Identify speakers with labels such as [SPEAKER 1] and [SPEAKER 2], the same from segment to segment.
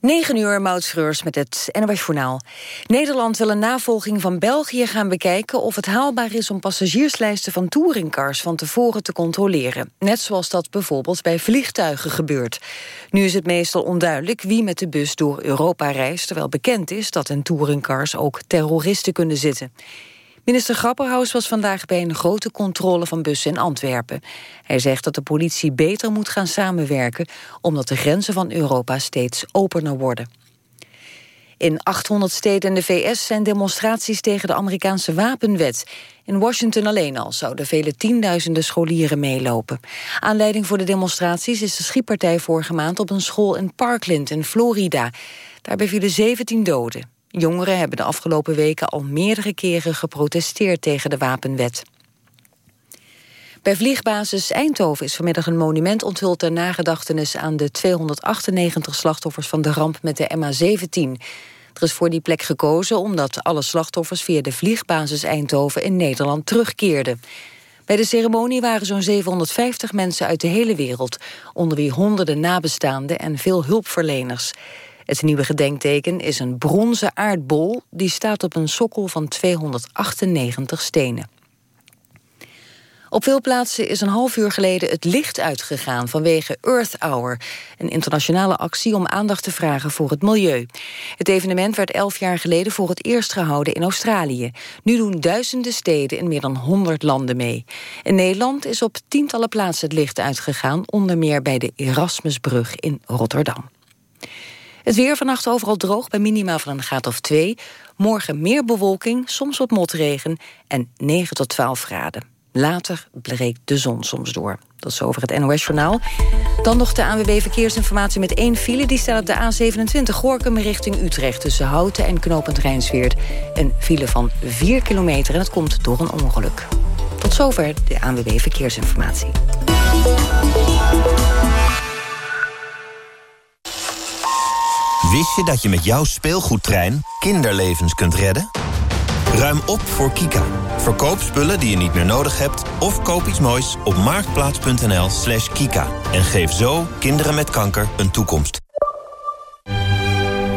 [SPEAKER 1] 9 uur, Maud met het NOS Journaal. Nederland wil een navolging van België gaan bekijken... of het haalbaar is om passagierslijsten van touringcars van tevoren te controleren. Net zoals dat bijvoorbeeld bij vliegtuigen gebeurt. Nu is het meestal onduidelijk wie met de bus door Europa reist... terwijl bekend is dat in touringcars ook terroristen kunnen zitten. Minister Grapperhaus was vandaag bij een grote controle van bussen in Antwerpen. Hij zegt dat de politie beter moet gaan samenwerken... omdat de grenzen van Europa steeds opener worden. In 800 steden in de VS zijn demonstraties tegen de Amerikaanse wapenwet. In Washington alleen al zouden vele tienduizenden scholieren meelopen. Aanleiding voor de demonstraties is de schietpartij vorige maand op een school in Parkland in Florida. Daarbij vielen 17 doden. Jongeren hebben de afgelopen weken al meerdere keren geprotesteerd tegen de wapenwet. Bij vliegbasis Eindhoven is vanmiddag een monument onthuld ter nagedachtenis aan de 298 slachtoffers van de ramp met de MH17. Er is voor die plek gekozen omdat alle slachtoffers via de vliegbasis Eindhoven in Nederland terugkeerden. Bij de ceremonie waren zo'n 750 mensen uit de hele wereld, onder wie honderden nabestaanden en veel hulpverleners. Het nieuwe gedenkteken is een bronzen aardbol... die staat op een sokkel van 298 stenen. Op veel plaatsen is een half uur geleden het licht uitgegaan vanwege Earth Hour, een internationale actie om aandacht te vragen voor het milieu. Het evenement werd elf jaar geleden voor het eerst gehouden in Australië. Nu doen duizenden steden in meer dan 100 landen mee. In Nederland is op tientallen plaatsen het licht uitgegaan, onder meer bij de Erasmusbrug in Rotterdam. Het weer vannacht overal droog bij minima van een graad of 2. Morgen meer bewolking, soms wat motregen en 9 tot 12 graden. Later breekt de zon soms door. Dat is over het NOS-journaal. Dan nog de ANWB Verkeersinformatie met één file. Die staat op de A27 Gorkum richting Utrecht... tussen Houten en Knopend Rijnsweerd. Een file van 4 kilometer en het komt door een ongeluk. Tot zover de ANWB Verkeersinformatie.
[SPEAKER 2] Wist je dat je met jouw speelgoedtrein kinderlevens kunt redden? Ruim op voor Kika. Verkoop spullen die je niet meer nodig hebt... of koop iets moois op marktplaats.nl slash kika. En geef zo kinderen met kanker een toekomst.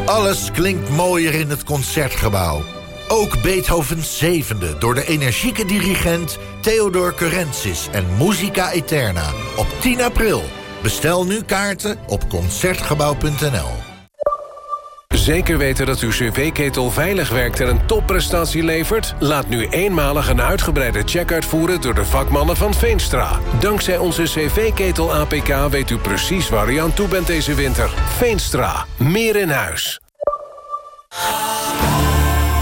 [SPEAKER 3] Alles klinkt mooier in het Concertgebouw. Ook Beethovens zevende door de energieke dirigent Theodor Curensis en Musica Eterna op 10 april. Bestel nu kaarten op Concertgebouw.nl.
[SPEAKER 4] Zeker weten dat uw cv-ketel veilig werkt en een topprestatie levert? Laat nu eenmalig een uitgebreide check uitvoeren door de vakmannen van Veenstra. Dankzij onze cv-ketel APK weet u precies waar u aan toe bent deze winter. Veenstra, meer in huis.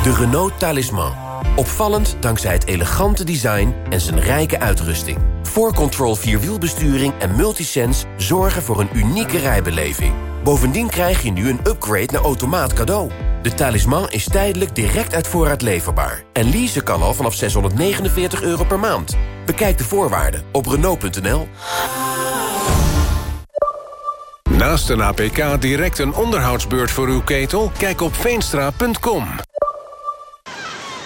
[SPEAKER 5] De Renault Talisman. Opvallend dankzij het elegante design en zijn rijke uitrusting. 4Control Vierwielbesturing en Multisense zorgen voor een unieke rijbeleving. Bovendien krijg je nu een upgrade naar automaat cadeau. De talisman is tijdelijk direct uit voorraad leverbaar. En leasen kan al vanaf 649 euro per maand. Bekijk de voorwaarden op Renault.nl.
[SPEAKER 4] Naast een APK direct een onderhoudsbeurt voor uw ketel? Kijk op veenstra.com.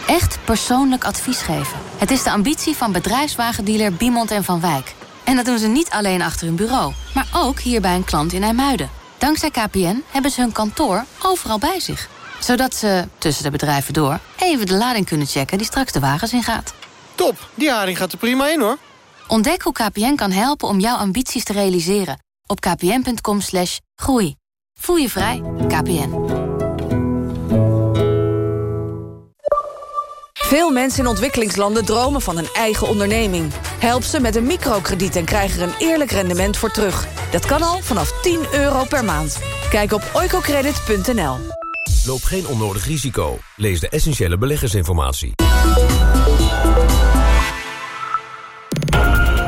[SPEAKER 6] Echt persoonlijk advies geven. Het is de ambitie van bedrijfswagendealer Biemond en Van Wijk. En dat doen ze niet alleen achter hun bureau, maar ook hier bij een klant in IJmuiden. Dankzij KPN hebben ze hun kantoor overal bij zich. Zodat ze, tussen de bedrijven door, even de lading kunnen checken die straks de wagens ingaat.
[SPEAKER 7] Top, die haring gaat er prima in hoor.
[SPEAKER 6] Ontdek hoe KPN kan helpen om jouw ambities te realiseren. Op kpn.com slash groei. Voel je vrij, KPN.
[SPEAKER 8] Veel mensen in ontwikkelingslanden dromen van een eigen onderneming. Help ze met een microkrediet en krijg er een eerlijk rendement voor terug. Dat kan al vanaf 10 euro per maand. Kijk op oicocredit.nl.
[SPEAKER 9] Loop geen onnodig risico. Lees de essentiële beleggersinformatie.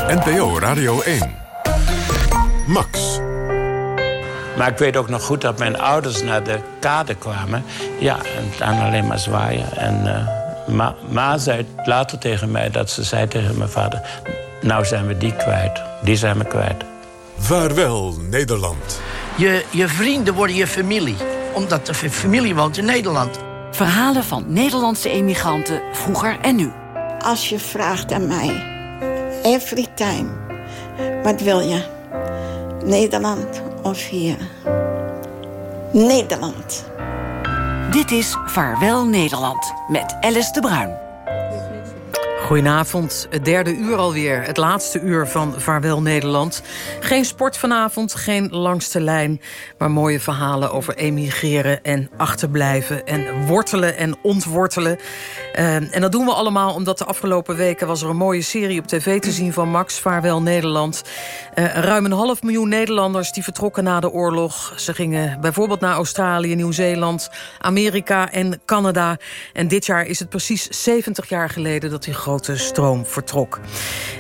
[SPEAKER 10] NPO Radio 1. Max.
[SPEAKER 11] Maar ik weet ook nog goed dat mijn ouders naar de kade kwamen. Ja, en dan alleen maar zwaaien. En uh, ma, ma zei later tegen mij dat ze zei tegen mijn vader... nou zijn we die kwijt. Die zijn we kwijt.
[SPEAKER 10] Vaarwel, Nederland.
[SPEAKER 12] Je, je vrienden worden je familie, omdat de familie woont in Nederland.
[SPEAKER 13] Verhalen van Nederlandse emigranten, vroeger en nu.
[SPEAKER 14] Als je vraagt aan mij, every time, wat wil je? Nederland of hier? Nederland.
[SPEAKER 13] Dit is Vaarwel Nederland met Alice de Bruin.
[SPEAKER 15] Goedenavond, het derde uur alweer. Het laatste uur van Vaarwel Nederland. Geen sport vanavond, geen langste lijn... maar mooie verhalen over emigreren en achterblijven... en wortelen en ontwortelen. Uh, en dat doen we allemaal omdat de afgelopen weken... was er een mooie serie op tv te zien van Max, Vaarwel Nederland. Uh, ruim een half miljoen Nederlanders die vertrokken na de oorlog. Ze gingen bijvoorbeeld naar Australië, Nieuw-Zeeland... Amerika en Canada. En dit jaar is het precies 70 jaar geleden dat die grote stroom vertrok.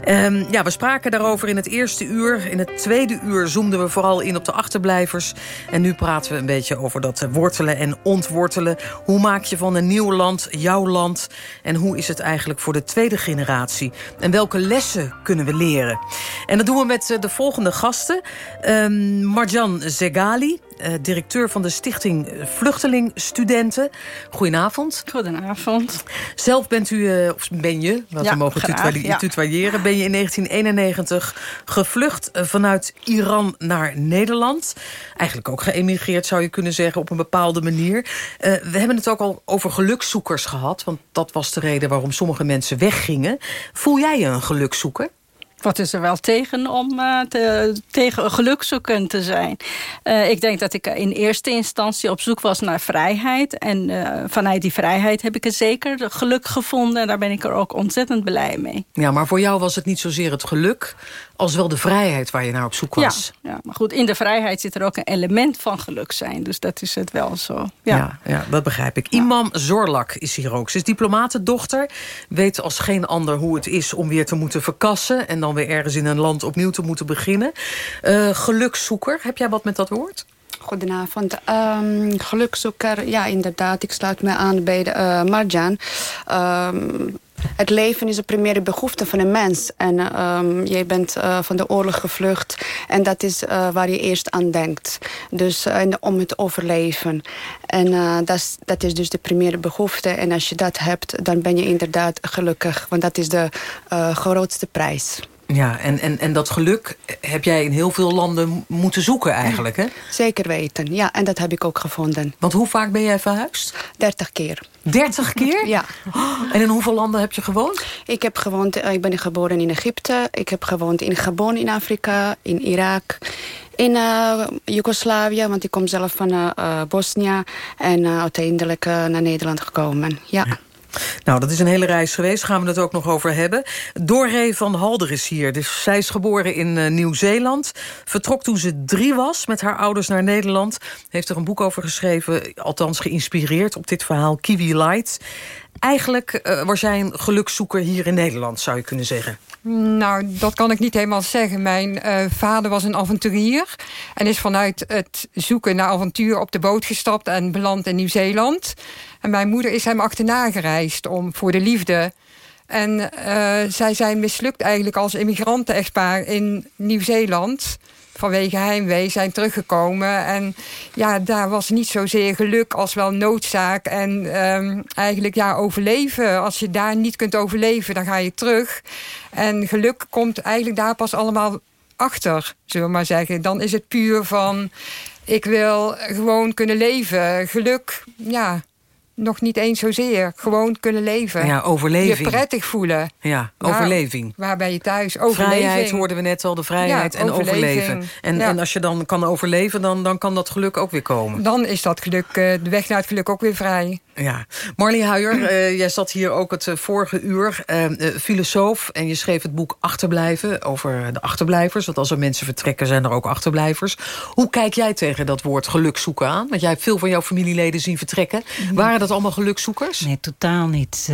[SPEAKER 15] Um, ja, we spraken daarover in het eerste uur. In het tweede uur zoomden we vooral in op de achterblijvers. En nu praten we een beetje over dat wortelen en ontwortelen. Hoe maak je van een nieuw land jouw land? En hoe is het eigenlijk voor de tweede generatie? En welke lessen kunnen we leren? En dat doen we met eh, de volgende gasten. Um, Marjan Zegali, uh, directeur van de stichting Vluchtelingstudenten. Goedenavond.
[SPEAKER 16] Goedenavond.
[SPEAKER 15] Zelf bent u, uh, of ben je, wat ja, we mogen tutoyeren... Ja. ben je in 1991 gevlucht vanuit Iran naar Nederland. Eigenlijk ook geëmigreerd, zou je kunnen zeggen, op een bepaalde manier. Uh, we hebben het ook al over gelukzoekers gehad... want dat was de reden waarom sommige mensen weggingen. Voel jij je een gelukzoeker?
[SPEAKER 16] Wat is er wel tegen om uh, te, tegen gelukzoekend te zijn? Uh, ik denk dat ik in eerste instantie op zoek was naar vrijheid. En uh, vanuit die vrijheid heb ik er zeker geluk gevonden. En daar ben ik er ook ontzettend blij mee.
[SPEAKER 15] Ja, maar voor jou was het niet zozeer het geluk als wel de vrijheid waar je naar op zoek was.
[SPEAKER 16] Ja, ja, maar goed, in de vrijheid zit er ook een element van geluk zijn. Dus dat is het wel zo. Ja,
[SPEAKER 15] ja, ja dat begrijp ik. Imam Zorlak is hier ook. Ze is diplomatendochter. Weet als geen ander hoe het is om weer te moeten verkassen... en dan weer ergens in een land opnieuw te moeten beginnen. Uh, heb jij wat met dat woord?
[SPEAKER 17] Goedenavond. Um, ja inderdaad. Ik sluit me aan bij de, uh, Marjan. Um, het leven is de primaire behoefte van een mens. En um, jij bent uh, van de oorlog gevlucht. En dat is waar je eerst aan denkt. Dus om het overleven. En dat, is, dat is dus de primaire behoefte. En als je dat hebt, dan ben je inderdaad gelukkig. Want dat is de grootste prijs.
[SPEAKER 15] Ja, en, en, en dat geluk heb jij in heel veel landen moeten zoeken eigenlijk, hè?
[SPEAKER 17] Zeker weten, ja. En dat heb ik ook gevonden.
[SPEAKER 15] Want hoe vaak ben jij verhuisd?
[SPEAKER 17] 30 keer.
[SPEAKER 15] 30 keer?
[SPEAKER 17] Ja.
[SPEAKER 15] en in hoeveel landen heb je gewoond?
[SPEAKER 17] Ik, heb gewoond, ik ben geboren in Egypte. Ik heb gewoond in Gabon in Afrika, in Irak... In uh, Joegoslavië, want ik kom zelf van uh, Bosnië. En uh, uiteindelijk naar Nederland gekomen. ja. ja.
[SPEAKER 15] Nou, dat is een hele reis geweest. Gaan we het ook nog over hebben. Doré van Halder is hier. Dus zij is geboren in uh, Nieuw-Zeeland. Vertrok toen ze drie was met haar ouders naar Nederland. Heeft er een boek over geschreven. Althans geïnspireerd op dit verhaal. Kiwi Light. Eigenlijk uh, was jij een gelukszoeker hier in Nederland, zou je kunnen zeggen.
[SPEAKER 18] Nou, dat kan ik niet helemaal zeggen. Mijn uh, vader was een avonturier. En is vanuit het zoeken naar avontuur op de boot gestapt... en beland in Nieuw-Zeeland. En mijn moeder is hem achterna gereisd om, voor de liefde. En uh, zij zijn mislukt eigenlijk als immigranten-echtpaar in Nieuw-Zeeland vanwege heimwee zijn teruggekomen. En ja, daar was niet zozeer geluk als wel noodzaak. En um, eigenlijk ja, overleven. Als je daar niet kunt overleven, dan ga je terug. En geluk komt eigenlijk daar pas allemaal achter, zullen we maar zeggen. Dan is het puur van, ik wil gewoon kunnen leven. Geluk, ja, nog niet eens zozeer. Gewoon kunnen leven.
[SPEAKER 15] Ja, overleving.
[SPEAKER 18] Je prettig voelen.
[SPEAKER 15] Ja, overleving.
[SPEAKER 18] Waar ben je thuis? Overleving.
[SPEAKER 15] Vrijheid hoorden we net al, de vrijheid en overleven. En, en als je dan kan overleven, dan, dan kan dat geluk ook weer komen.
[SPEAKER 18] Dan is dat geluk, eh, de weg naar het geluk ook weer vrij.
[SPEAKER 15] Ja. Marlie Huijer, uh, jij zat hier ook het uh, vorige uur. Uh, filosoof en je schreef het boek Achterblijven over de achterblijvers. Want als er mensen vertrekken, zijn er ook achterblijvers. Hoe kijk jij tegen dat woord geluk zoeken aan? Want jij hebt veel van jouw familieleden zien vertrekken. Waren dat allemaal gelukzoekers?
[SPEAKER 19] Nee, totaal niet.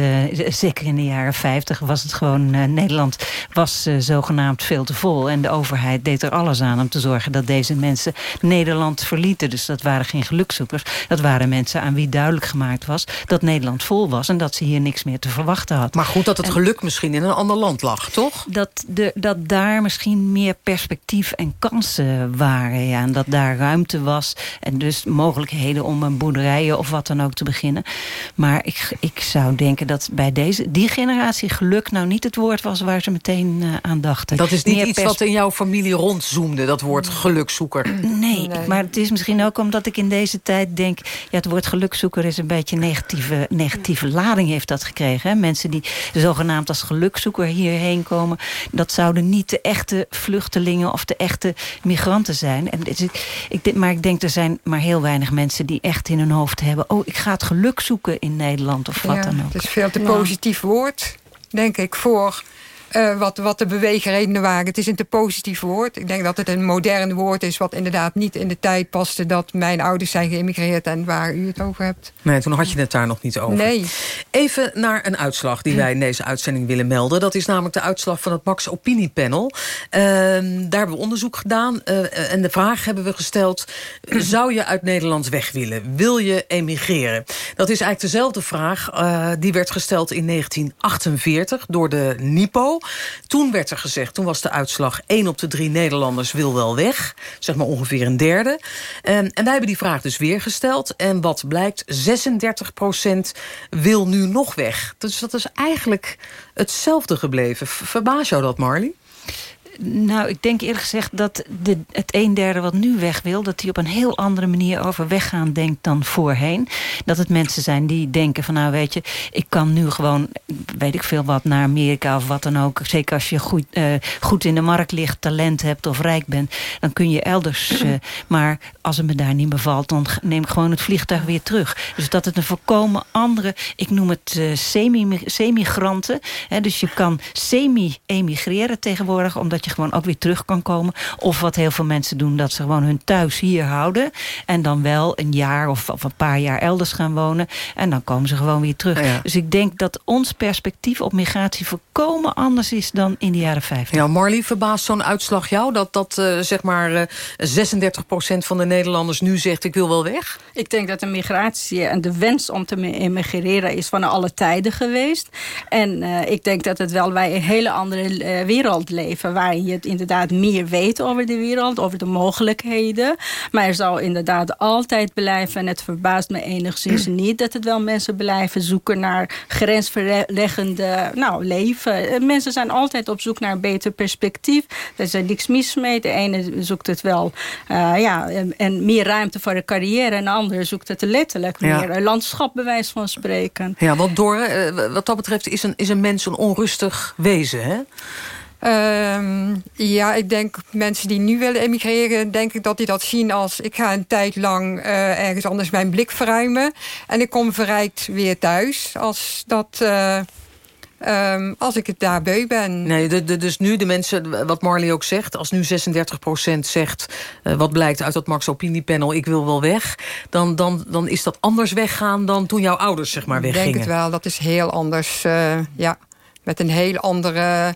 [SPEAKER 19] zeker in de jaren 50 was het gewoon... Nederland was zogenaamd veel te vol. En de overheid deed er alles aan om te zorgen dat deze mensen Nederland verlieten. Dus dat waren geen gelukzoekers. Dat waren mensen aan wie duidelijk gemaakt was was... dat Nederland vol was en dat ze hier niks meer te verwachten had.
[SPEAKER 15] Maar goed dat het geluk misschien in een ander land lag, toch?
[SPEAKER 19] Dat, de, dat daar misschien meer perspectief en kansen waren. Ja, en dat daar ruimte was. En dus mogelijkheden om een boerderijen of wat dan ook te beginnen. Maar ik, ik zou denken dat bij deze, die generatie geluk nou niet het woord was waar ze meteen uh, aan dachten.
[SPEAKER 15] Dat is niet iets wat in jouw familie rondzoomde, dat woord gelukzoeker.
[SPEAKER 19] Nee, nee, maar het is misschien ook omdat ik in deze tijd denk... ja, het woord gelukzoeker is een beetje negatieve, negatieve lading heeft dat gekregen. Hè? Mensen die zogenaamd als gelukzoeker hierheen komen... dat zouden niet de echte vluchtelingen of de echte migranten zijn. En is, ik, maar ik denk er zijn maar heel weinig mensen die echt in hun hoofd hebben... oh, ik ga het geluk zoeken in Nederland of wat
[SPEAKER 18] ja,
[SPEAKER 19] dan ook.
[SPEAKER 18] Het is veel te positief woord, denk ik, voor uh, wat, wat de beweegredenen waren. Het is een te positief woord. Ik denk dat het een modern woord is... wat inderdaad niet in de tijd paste... dat mijn ouders zijn geëmigreerd en waar u het over hebt.
[SPEAKER 15] Nee, toen had je het daar nog niet over.
[SPEAKER 18] Nee.
[SPEAKER 15] Even naar een uitslag die wij in deze uitzending willen melden. Dat is namelijk de uitslag van het Max Opiniepanel. Uh, daar hebben we onderzoek gedaan. Uh, en de vraag hebben we gesteld... zou je uit Nederland weg willen? Wil je emigreren? Dat is eigenlijk dezelfde vraag. die werd gesteld in 1948 door de NIPO. Toen werd er gezegd, toen was de uitslag... één op de drie Nederlanders wil wel weg. Zeg maar ongeveer een derde. En, en wij hebben die vraag dus weer gesteld. En wat blijkt, 36% wil nu nog weg. Dus dat is eigenlijk hetzelfde gebleven. Verbaas jou dat, Marley?
[SPEAKER 19] Nou, ik denk eerlijk gezegd dat de, het een derde wat nu weg wil... dat die op een heel andere manier over weggaan denkt dan voorheen. Dat het mensen zijn die denken van... nou weet je, ik kan nu gewoon, weet ik veel wat... naar Amerika of wat dan ook. Zeker als je goed, uh, goed in de markt ligt, talent hebt of rijk bent... dan kun je elders... Uh, maar als het me daar niet bevalt, dan neem ik gewoon het vliegtuig weer terug. Dus dat het een voorkomen andere... ik noem het uh, semi-migranten. dus je kan semi-emigreren tegenwoordig... omdat je gewoon ook weer terug kan komen. Of wat heel veel mensen doen, dat ze gewoon hun thuis hier houden. En dan wel een jaar of, of een paar jaar elders gaan wonen. En dan komen ze gewoon weer terug. Ja. Dus ik denk dat ons perspectief op migratie volkomen anders is dan in de jaren 50.
[SPEAKER 15] Ja, Marley, verbaast zo'n uitslag jou? Dat, dat uh, zeg maar uh, 36% van de Nederlanders nu zegt ik wil wel weg?
[SPEAKER 16] Ik denk dat de migratie en de wens om te emigreren is van alle tijden geweest. En uh, ik denk dat het wel wij een hele andere uh, wereld leven. Waar je inderdaad meer weet over de wereld, over de mogelijkheden. Maar er zal inderdaad altijd blijven, en het verbaast me enigszins niet... dat het wel mensen blijven zoeken naar grensverleggende nou, leven. Mensen zijn altijd op zoek naar een beter perspectief. Er is er niks mis mee. De ene zoekt het wel uh, ja, en meer ruimte voor een carrière... en de andere zoekt het letterlijk ja. meer een landschap, bij wijze van spreken.
[SPEAKER 15] Ja, want door, uh, wat dat betreft is een, is een mens een onrustig wezen, hè?
[SPEAKER 18] Um, ja, ik denk mensen die nu willen emigreren... denk ik dat die dat zien als... ik ga een tijd lang uh, ergens anders mijn blik verruimen... en ik kom verrijkt weer thuis. Als dat... Uh, Um, als ik het daar beu ben.
[SPEAKER 15] Nee, de, de, dus nu de mensen, wat Marley ook zegt... als nu 36% zegt, uh, wat blijkt uit dat Max Opiniepanel... ik wil wel weg, dan, dan, dan is dat anders weggaan... dan toen jouw ouders zeg maar weggingen.
[SPEAKER 18] Ik denk het wel, dat is heel anders. Ja, met een heel andere...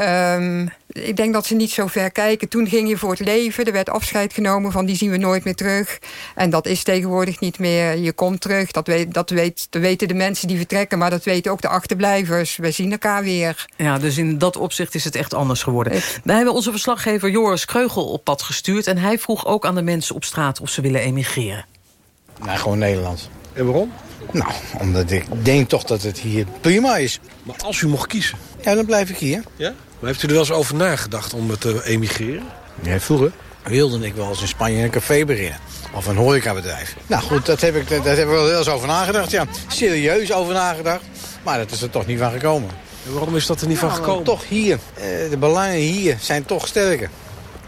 [SPEAKER 18] Um, ik denk dat ze niet zo ver kijken. Toen ging je voor het leven. Er werd afscheid genomen van die zien we nooit meer terug. En dat is tegenwoordig niet meer. Je komt terug. Dat, weet, dat, weet, dat weten de mensen die vertrekken. Maar dat weten ook de achterblijvers. We zien elkaar weer.
[SPEAKER 15] Ja, dus in dat opzicht is het echt anders geworden. Wij hebben onze verslaggever Joris Kreugel op pad gestuurd. En hij vroeg ook aan de mensen op straat of ze willen emigreren.
[SPEAKER 20] Nee, gewoon Nederland.
[SPEAKER 10] En waarom?
[SPEAKER 20] Nou, omdat ik denk toch dat het hier prima is.
[SPEAKER 10] Maar als u mocht kiezen?
[SPEAKER 20] Ja, dan blijf ik hier.
[SPEAKER 10] Ja? Maar heeft u er wel eens over nagedacht om te emigreren?
[SPEAKER 20] Ja, vroeger wilde ik wel eens in Spanje een café beginnen. Of een horecabedrijf. Nou goed, dat heb ik, dat heb ik wel heel eens over nagedacht. Ja, serieus over nagedacht. Maar dat is er toch niet van gekomen.
[SPEAKER 10] En waarom is dat er niet
[SPEAKER 20] nou,
[SPEAKER 10] van gekomen?
[SPEAKER 20] Toch hier. De belangen hier zijn toch sterker.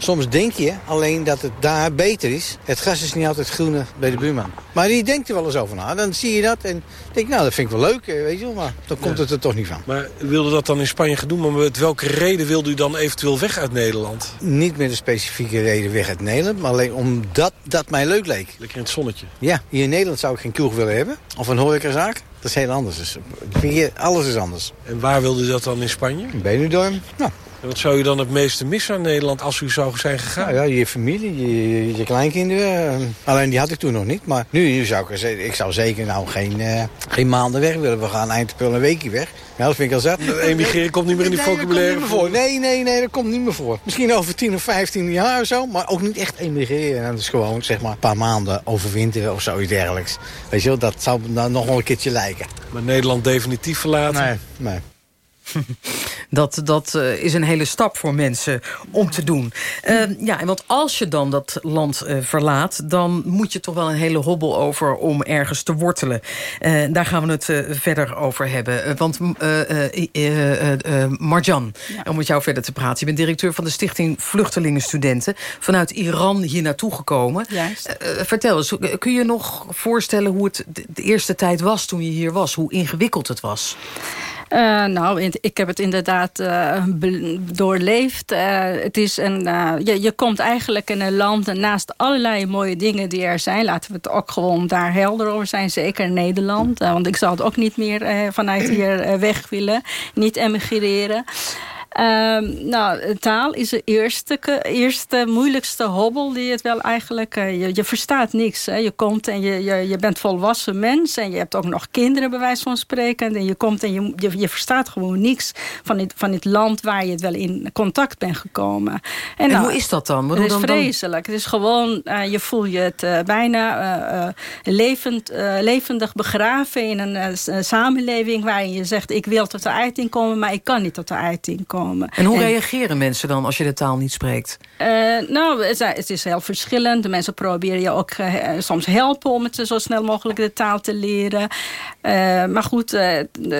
[SPEAKER 20] Soms denk je alleen dat het daar beter is. Het gras is niet altijd groener bij de buurman. Maar die denkt er wel eens over na. Dan zie je dat en denk nou, dat vind ik wel leuk, weet je wel. Maar dan komt ja. het er toch niet van.
[SPEAKER 10] Maar wilde dat dan in Spanje gaan doen, maar met welke reden wilde u dan eventueel weg uit Nederland?
[SPEAKER 20] Niet met een specifieke reden weg uit Nederland, maar alleen omdat dat mij leuk leek.
[SPEAKER 10] Lekker in het zonnetje?
[SPEAKER 20] Ja, hier in Nederland zou ik geen kroeg willen hebben. Of een horecazaak. Dat is heel anders. Dus hier, alles is anders.
[SPEAKER 10] En waar wilde u dat dan in Spanje?
[SPEAKER 20] Benidorm. Nou,
[SPEAKER 10] wat zou je dan het meeste missen aan Nederland als u zou zijn gegaan?
[SPEAKER 20] Nou ja, je familie, je, je kleinkinderen. Alleen die had ik toen nog niet. Maar nu zou ik, ik zou zeker nou geen, uh, geen maanden weg willen. We gaan eindelijk een weekje weg. Ja, dat vind ik al zet.
[SPEAKER 10] Emigreren komt niet meer in die vocabulaire
[SPEAKER 20] voor. Nee, nee, nee, dat komt niet meer voor. Misschien over 10 of 15 jaar of zo. Maar ook niet echt emigreren. Dat is gewoon zeg maar een paar maanden overwinteren of zoiets dergelijks. Weet je wel, dat zou dan nog wel een keertje lijken.
[SPEAKER 10] Maar Nederland definitief verlaten?
[SPEAKER 20] Nee, nee.
[SPEAKER 15] Dat, dat uh, is een hele stap voor mensen om te doen. Uh, ja, en want als je dan dat land uh, verlaat... dan moet je toch wel een hele hobbel over om ergens te wortelen. daar gaan we het verder over hebben. want Marjan, ja. om met jou verder te praten... je bent directeur van de Stichting Vluchtelingenstudenten... vanuit Iran hier naartoe gekomen. vertel eens, kun je nog voorstellen hoe het de eerste tijd was... toen je hier was, hoe ingewikkeld het was?
[SPEAKER 16] Uh, nou, ik heb het inderdaad uh, doorleefd. Uh, het is een, je, je komt eigenlijk in een land naast allerlei mooie dingen die er zijn. Laten we het ook gewoon daar helder over zijn. Zeker in Nederland. want ik zou het ook niet meer vanuit hier weg willen. Niet emigreren. Um, nou, taal is de eerste, eerste moeilijkste hobbel die het wel eigenlijk... Uh, je, je, verstaat niks. Hè. Je komt en je, je, je bent volwassen mens... en je hebt ook nog kinderen bij wijze van spreken... en je komt en je, je, je verstaat gewoon niks van het, van het land... waar je het wel in contact bent gekomen. En,
[SPEAKER 15] en nou, hoe is dat dan?
[SPEAKER 16] het is vreselijk. Het is gewoon, uh, je voelt je het uh, bijna levend, levendig begraven... in een samenleving waarin je zegt... ik wil tot de uiting komen, maar ik kan niet tot de uiting komen.
[SPEAKER 15] En hoe reageren mensen dan als je de taal niet spreekt?
[SPEAKER 16] Uh, nou, het is heel verschillend. De mensen proberen je ook uh, soms helpen om het zo snel mogelijk de taal te leren. Uh, maar goed,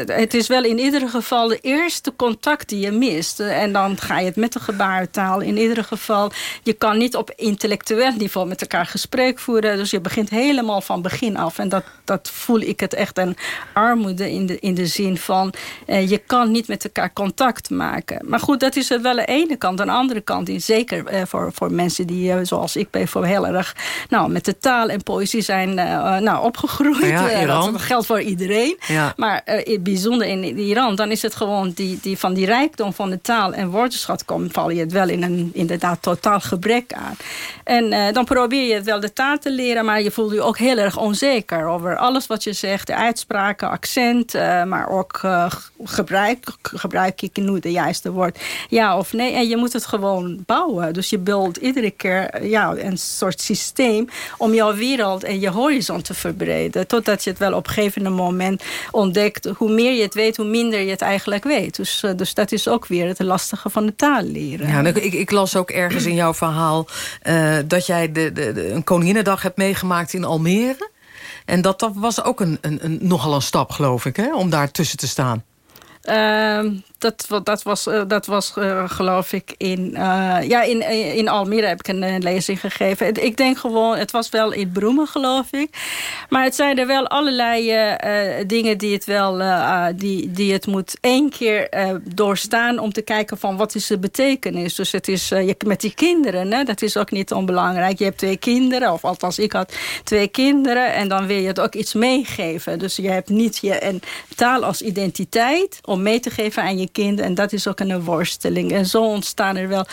[SPEAKER 16] het is wel in ieder geval de eerste contact die je mist. en dan ga je het met de gebarentaal. In ieder geval, je kan niet op intellectueel niveau met elkaar gesprek voeren. Dus je begint helemaal van begin af. En dat, dat voel ik het echt een armoede in de, in de zin van... je kan niet met elkaar contact maken. Maar goed, dat is wel de ene kant. Aan de andere kant, in, zeker eh, voor, voor mensen die, eh, zoals ik ben, voor heel erg nou, met de taal en poëzie zijn uh, nou, opgegroeid.
[SPEAKER 15] Ja,
[SPEAKER 16] dat geldt voor iedereen.
[SPEAKER 15] Ja.
[SPEAKER 16] Maar uh, bijzonder in Iran, dan is het gewoon die, die, van die rijkdom van de taal en woordenschat komt, val je het wel in een inderdaad totaal gebrek aan. En dan probeer je het wel de taal te leren, maar je voelt je ook heel erg onzeker over alles wat je zegt, de uitspraken, accent, maar ook gebruik, gebruik ik nu de juiste wordt. Ja of nee. En je moet het gewoon bouwen. Dus je bouwt iedere keer ja, een soort systeem om jouw wereld en je horizon te verbreden. Totdat je het wel op een gegeven moment ontdekt. Hoe meer je het weet, hoe minder je het eigenlijk weet. Dus, eh, dus dat is ook weer het lastige van de taal leren.
[SPEAKER 15] Ja, ik, ik las ook ergens in jouw verhaal... Uh, dat jij de, de, de, een Koninginnedag hebt meegemaakt in Almere. En dat, dat was ook een, een, een, nogal een stap, geloof ik, hè, om daar tussen te staan.
[SPEAKER 16] Uh, dat, dat was, uh, dat was uh, geloof ik in, uh, ja, in, in Almere heb ik een lezing gegeven. Ik denk gewoon, het was wel in Broemen geloof ik. Maar het zijn er wel allerlei dingen die het wel, die, die het moet één keer doorstaan om te kijken van wat is de betekenis. Dus het is met die kinderen, hè, dat is ook niet onbelangrijk. Je hebt twee kinderen, of althans ik had twee kinderen en dan wil je het ook iets meegeven. Dus je hebt niet je een taal als identiteit om mee te geven aan je kind. En dat is ook een worsteling. En zo ontstaan er wel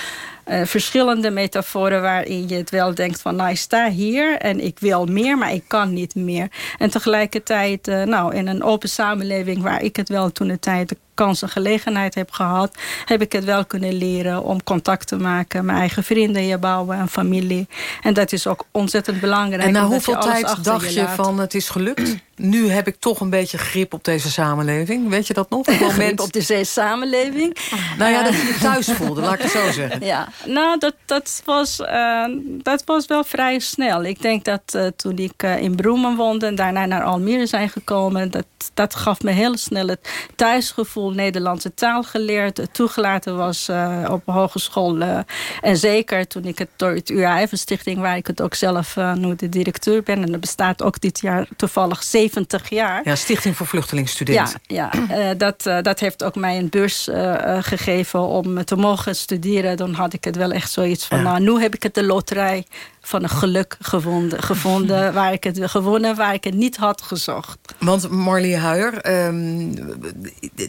[SPEAKER 16] uh, verschillende metaforen waarin je het wel denkt van... nou, ik sta hier en ik wil meer, maar ik kan niet meer. En tegelijkertijd, uh, nou, in een open samenleving... waar ik het wel toen de tijd de kans en gelegenheid heb gehad... heb ik het wel kunnen leren om contact te maken... mijn eigen vrienden je bouwen en familie. En dat is ook ontzettend belangrijk.
[SPEAKER 15] En na hoeveel tijd dacht je, je van het is gelukt? Nu heb ik toch een beetje grip op deze samenleving. Weet je dat nog?
[SPEAKER 16] Een moment... op deze samenleving?
[SPEAKER 15] Nou ja, dat je je thuis voelde, laat ik het zo zeggen.
[SPEAKER 16] Ja, nou, dat, dat, was, uh, dat was wel vrij snel. Ik denk dat uh, toen ik uh, in Broemen woonde en daarna naar Almere zijn gekomen... dat, dat gaf me heel snel het thuisgevoel, Nederlandse taal geleerd... toegelaten was op hogeschool. en zeker toen ik het door het UAF Stichting... waar ik het ook zelf nu de directeur ben... en er bestaat ook dit jaar toevallig 70 jaar.
[SPEAKER 15] Ja, Stichting voor Vluchtelingstudenten.
[SPEAKER 16] Ja, ja dat, dat heeft ook mij een beurs gegeven om te mogen studeren. Dan had ik het wel echt zoiets van, nou, nu heb ik het de loterij van een geluk gevonden, gevonden waar ik het gewonnen, waar ik het niet had gezocht.
[SPEAKER 15] Want Marlie Huijer, ehm,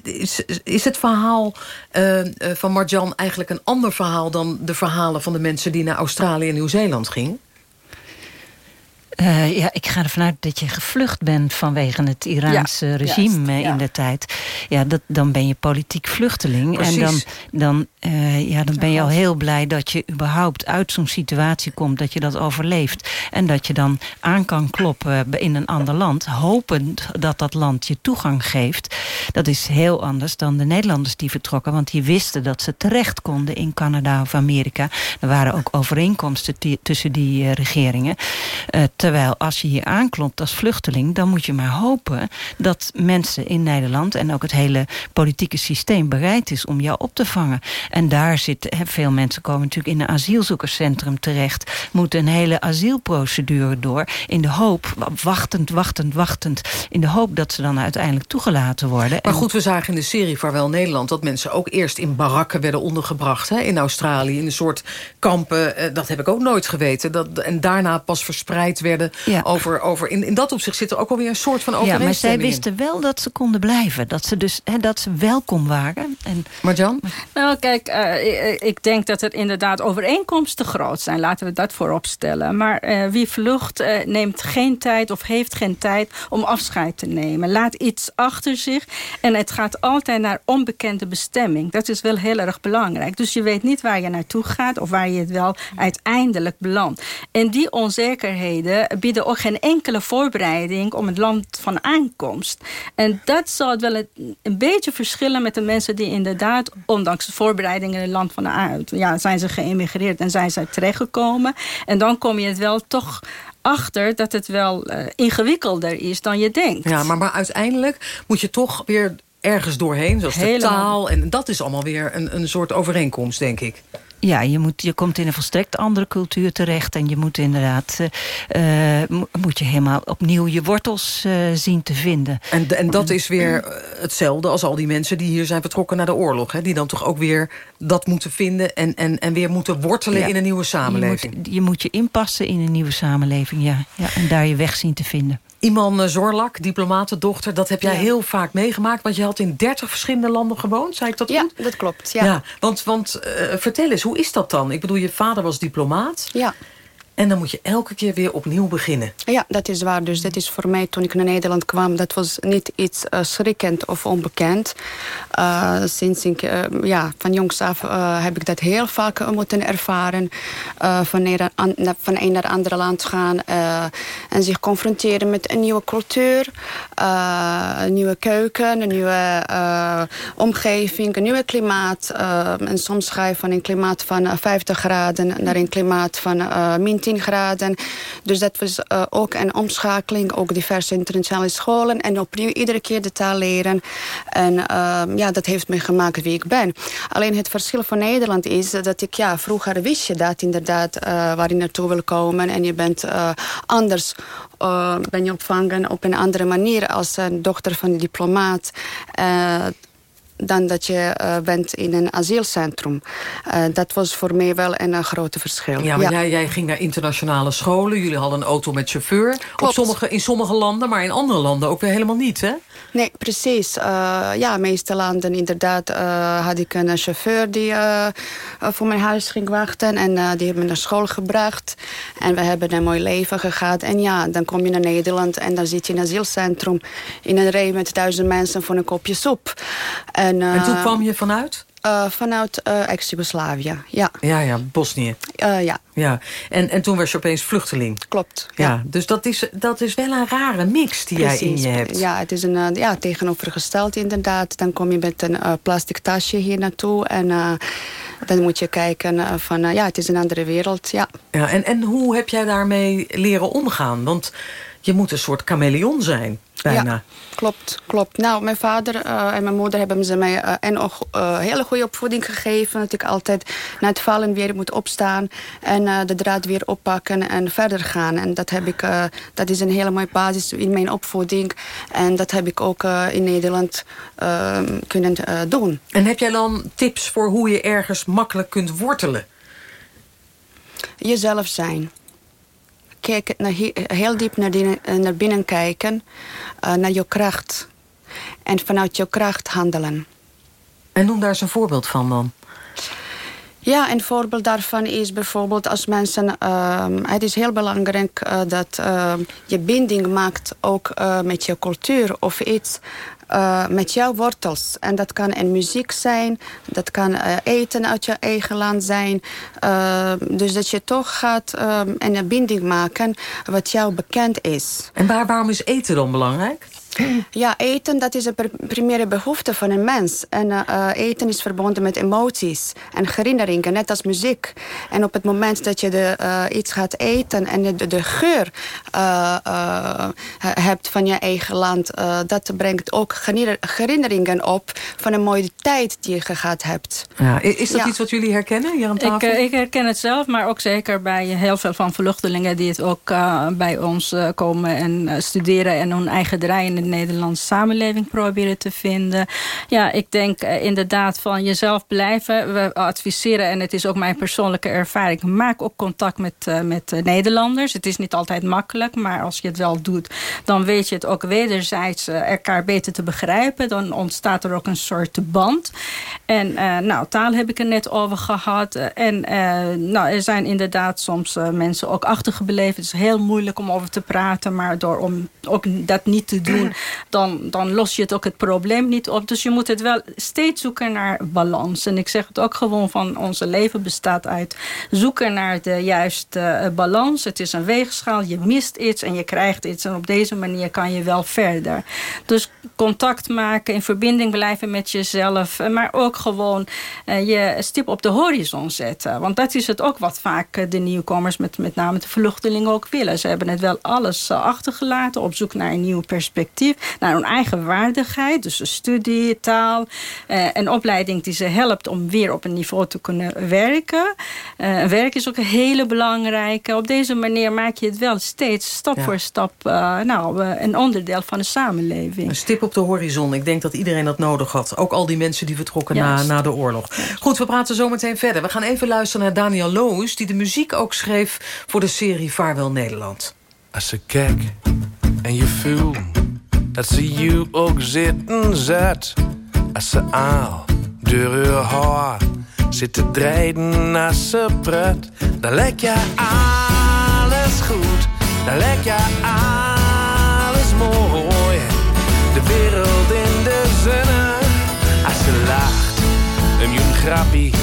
[SPEAKER 15] is, is het verhaal uh, van Marjan eigenlijk een ander verhaal dan de verhalen van de mensen die naar Australië en Nieuw-Zeeland gingen?
[SPEAKER 19] Uh, ja, ik ga ervan uit dat je gevlucht bent vanwege het Iraanse regime juist, in de tijd. Ja, dat, dan ben je politiek vluchteling.
[SPEAKER 15] Precies.
[SPEAKER 19] En dan, dan, uh, ja, dan ben je al heel blij dat je überhaupt uit zo'n situatie komt. Dat je dat overleeft. En dat je dan aan kan kloppen in een ander land. Hopend dat dat land je toegang geeft. Dat is heel anders dan de Nederlanders die vertrokken. Want die wisten dat ze terecht konden in Canada of Amerika. Er waren ook overeenkomsten tussen die uh, regeringen. Terwijl als je hier aanklopt als vluchteling... dan moet je maar hopen dat mensen in Nederland... en ook het hele politieke systeem bereid is om jou op te vangen. En daar zit, veel mensen komen natuurlijk in een asielzoekerscentrum terecht... moeten een hele asielprocedure door... in de hoop, wachtend, wachtend, wachtend... in de hoop dat ze dan uiteindelijk toegelaten worden.
[SPEAKER 15] Maar goed, we zagen in de serie Vaarwel Nederland... dat mensen ook eerst in barakken werden ondergebracht hè, in Australië... in een soort kampen, dat heb ik ook nooit geweten. Dat, en daarna pas verspreid werden ja. over... over in, in dat opzicht zit er ook alweer een soort van overeenstemming
[SPEAKER 19] Ja, maar zij wisten wel dat ze konden blijven. Dat ze dus hè, dat ze welkom waren. En...
[SPEAKER 15] Marjan?
[SPEAKER 16] Nou, kijk, uh, ik denk dat er inderdaad overeenkomsten groot zijn. Laten we dat voorop stellen. Maar uh, wie vlucht uh, neemt geen tijd of heeft geen tijd om afscheid te nemen. Laat iets achter zich. En het gaat altijd naar onbekende bestemming. Dat is wel heel erg belangrijk. Dus je weet niet waar je naartoe gaat of waar je het wel uiteindelijk belandt. En die onzekerheden bieden ook geen enkele voorbereiding om het land van aankomst. En dat zal wel een beetje verschillen met de mensen die inderdaad, ondanks de voorbereidingen in het land van uit, ja, zijn ze geëmigreerd en zijn ze terechtgekomen. En dan kom je het wel toch achter dat het wel uh, ingewikkelder is dan je denkt.
[SPEAKER 15] Ja, maar, maar uiteindelijk moet je toch weer ergens doorheen, zoals Helemaal. de taal. En dat is allemaal weer een, een soort overeenkomst, denk ik.
[SPEAKER 19] Ja, je, moet, je komt in een volstrekt andere cultuur terecht. En je moet inderdaad uh, moet je helemaal opnieuw je wortels uh, zien te vinden.
[SPEAKER 15] En, en dat is weer hetzelfde als al die mensen die hier zijn vertrokken naar de oorlog. Hè? Die dan toch ook weer dat moeten vinden en, en, en weer moeten wortelen ja. in een nieuwe samenleving.
[SPEAKER 19] Je moet, je moet je inpassen in een nieuwe samenleving, ja. ja. En daar je weg zien te vinden.
[SPEAKER 15] Iman Zorlak, diplomatendochter, dat heb jij ja. heel vaak meegemaakt. Want je had in 30 verschillende landen gewoond, zei ik dat
[SPEAKER 17] ja,
[SPEAKER 15] goed?
[SPEAKER 17] Ja, dat klopt. Ja. ja
[SPEAKER 15] want want uh, vertel eens, hoe is dat dan? Ik bedoel, je vader was diplomaat.
[SPEAKER 17] Ja.
[SPEAKER 15] En dan moet je elke keer weer opnieuw beginnen.
[SPEAKER 17] Ja, dat is waar. Dus dat is voor mij toen ik naar Nederland kwam... dat was niet iets uh, schrikkend of onbekend. Uh, sinds ik, uh, ja, van jongs af heb ik dat heel vaak moeten ervaren. van, een, an, van een naar ander land gaan. en zich confronteren met een nieuwe cultuur. een nieuwe keuken, een nieuwe omgeving, een nieuwe klimaat. en soms ga je van een klimaat van 50 graden... naar een klimaat van min 10 graden. Dus dat was uh, ook een omschakeling. Ook diverse internationale scholen. En opnieuw iedere keer de taal leren. En uh, ja, dat heeft me gemaakt wie ik ben. Alleen het verschil van Nederland is dat ik... Ja, vroeger wist je dat inderdaad uh, waar je naartoe wil komen. En je bent anders ben je opvangen op een andere manier als een dochter van een diplomaat dan dat je uh, bent in een asielcentrum. Uh, dat was voor mij wel een uh, grote verschil.
[SPEAKER 15] Ja, maar ja. Jij, jij, ging naar internationale scholen. Jullie hadden een auto met chauffeur. Op sommige, in sommige landen, maar in andere landen ook weer helemaal niet, hè?
[SPEAKER 17] Nee, precies. ja, de meeste landen inderdaad had ik een chauffeur die voor mijn huis ging wachten. En die hebben me naar school gebracht. En we hebben een mooi leven gehad. En ja, dan kom je naar Nederland en dan zit je in een asielcentrum. In een rij met duizend mensen voor een kopje soep.
[SPEAKER 15] En, en toen kwam je vanuit?
[SPEAKER 17] Uh, vanuit uh, ex-Jugoslavië, ja.
[SPEAKER 15] Ja, ja, Bosnië.
[SPEAKER 17] ja.
[SPEAKER 15] ja. En, en toen was je opeens vluchteling.
[SPEAKER 17] Klopt.
[SPEAKER 15] Ja. ja. dus dat is, dat is wel een rare mix die Precies. jij in je hebt.
[SPEAKER 17] Ja, het is een ja, tegenovergesteld inderdaad. Dan kom je met een plastic tasje hier naartoe en... dan moet je kijken van, ja, het is een andere wereld, ja.
[SPEAKER 15] ja en, en hoe heb jij daarmee leren omgaan? Want je moet een soort chameleon zijn. Bijna.
[SPEAKER 17] Ja, klopt, klopt. Nou, mijn vader eh, en mijn moeder hebben ze mij uh, een uh, hele goede opvoeding gegeven. Dat ik altijd na het vallen weer moet opstaan en de draad weer oppakken en verder gaan. En dat, heb ik, dat is een hele mooie basis in mijn opvoeding. En dat heb ik ook in Nederland ehm, kunnen doen.
[SPEAKER 15] En heb jij dan tips voor hoe je ergens makkelijk kunt wortelen?
[SPEAKER 17] Jezelf zijn kijk, naar, heel diep naar, die, eh, naar binnen kijken, uh, naar je kracht. En vanuit je kracht handelen.
[SPEAKER 15] En noem daar eens een voorbeeld van dan.
[SPEAKER 17] Ja, een voorbeeld daarvan is bijvoorbeeld als mensen... Uh, het is heel belangrijk uh, dat uh, je binding maakt ook met je cultuur of iets uh, met jouw wortels. En dat kan in muziek zijn, dat kan uh, eten uit je eigen land zijn. Uh, dus dat je toch gaat een binding maken wat jou bekend is.
[SPEAKER 15] En waar, waarom is eten dan belangrijk?
[SPEAKER 17] Ja, eten dat is een primaire behoefte van een mens. En uh, eten is verbonden met emoties en herinneringen, net als muziek. En op het moment dat je de, uh, iets gaat eten en de, de geur uh, hebt van je eigen land... dat brengt ook herinneringen op van een mooie tijd die je gehad hebt.
[SPEAKER 15] Ja, is dat iets wat jullie herkennen hier aan tafel?
[SPEAKER 16] Ik, ik, herken het zelf, maar ook zeker bij heel veel van vluchtelingen... die het ook bij ons komen en studeren en hun eigen draaien Nederlandse samenleving proberen te vinden. Ja, ik denk uh, inderdaad van jezelf blijven. We adviseren, en het is ook mijn persoonlijke ervaring... maak ook contact met, uh, met uh, Nederlanders. Het is niet altijd makkelijk, maar als je het wel doet... dan weet je het ook wederzijds elkaar beter te begrijpen. Dan ontstaat er ook een soort band. En nou, taal heb ik er net over gehad. en nou, er zijn inderdaad soms mensen ook achtergebleven. Het is heel moeilijk om over te praten, maar door om ook dat niet te doen dan, dan los je het ook het probleem niet op. Dus je moet het wel steeds zoeken naar balans. En ik zeg het ook gewoon van onze leven bestaat uit zoeken naar de juiste uh, balans. Het is een weegschaal, je mist iets en je krijgt iets. En op deze manier kan je wel verder. Dus contact maken, in verbinding blijven met jezelf. Eh, maar ook gewoon uh, je stip op de horizon zetten. Want dat is het ook wat vaak de nieuwkomers, met, met name de vluchtelingen ook willen. Ze hebben het wel alles achtergelaten op zoek naar een nieuw perspectief naar hun eigen waardigheid. Dus een studie, taal uh, en opleiding die ze helpt om weer op een niveau te kunnen werken. Uh, werk is ook een hele belangrijke. Op deze manier maak je het wel steeds stap voor stap uh, nou, een onderdeel van de samenleving.
[SPEAKER 15] Een stip op de horizon. Ik denk dat iedereen dat nodig had. Ook al die mensen die vertrokken na, na de oorlog. Goed, we praten zo meteen verder. We gaan even luisteren naar Daniel Loos... die de muziek ook schreef voor de serie Vaarwel Nederland.
[SPEAKER 21] Als ik kijk en je voelt dat ze je ook zitten zet. Als ze aal door haar haar zit te draaien als ze pret. Dan lijkt je alles goed, dan lijkt je alles mooi. De wereld in de zonne, als ze lacht. Een jong grappie,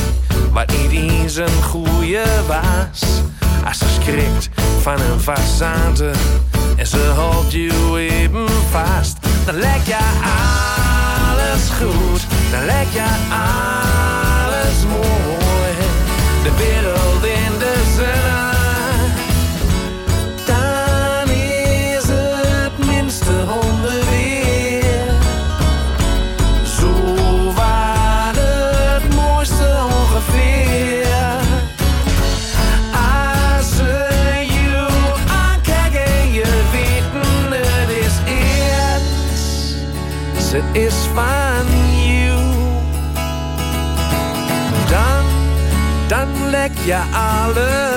[SPEAKER 21] wat niet eens een goeie was. Als ze schrikt van een façade en ze houdt je even vast. Dan lijkt je alles goed, dan lijkt je alles mooi. De wereld je alles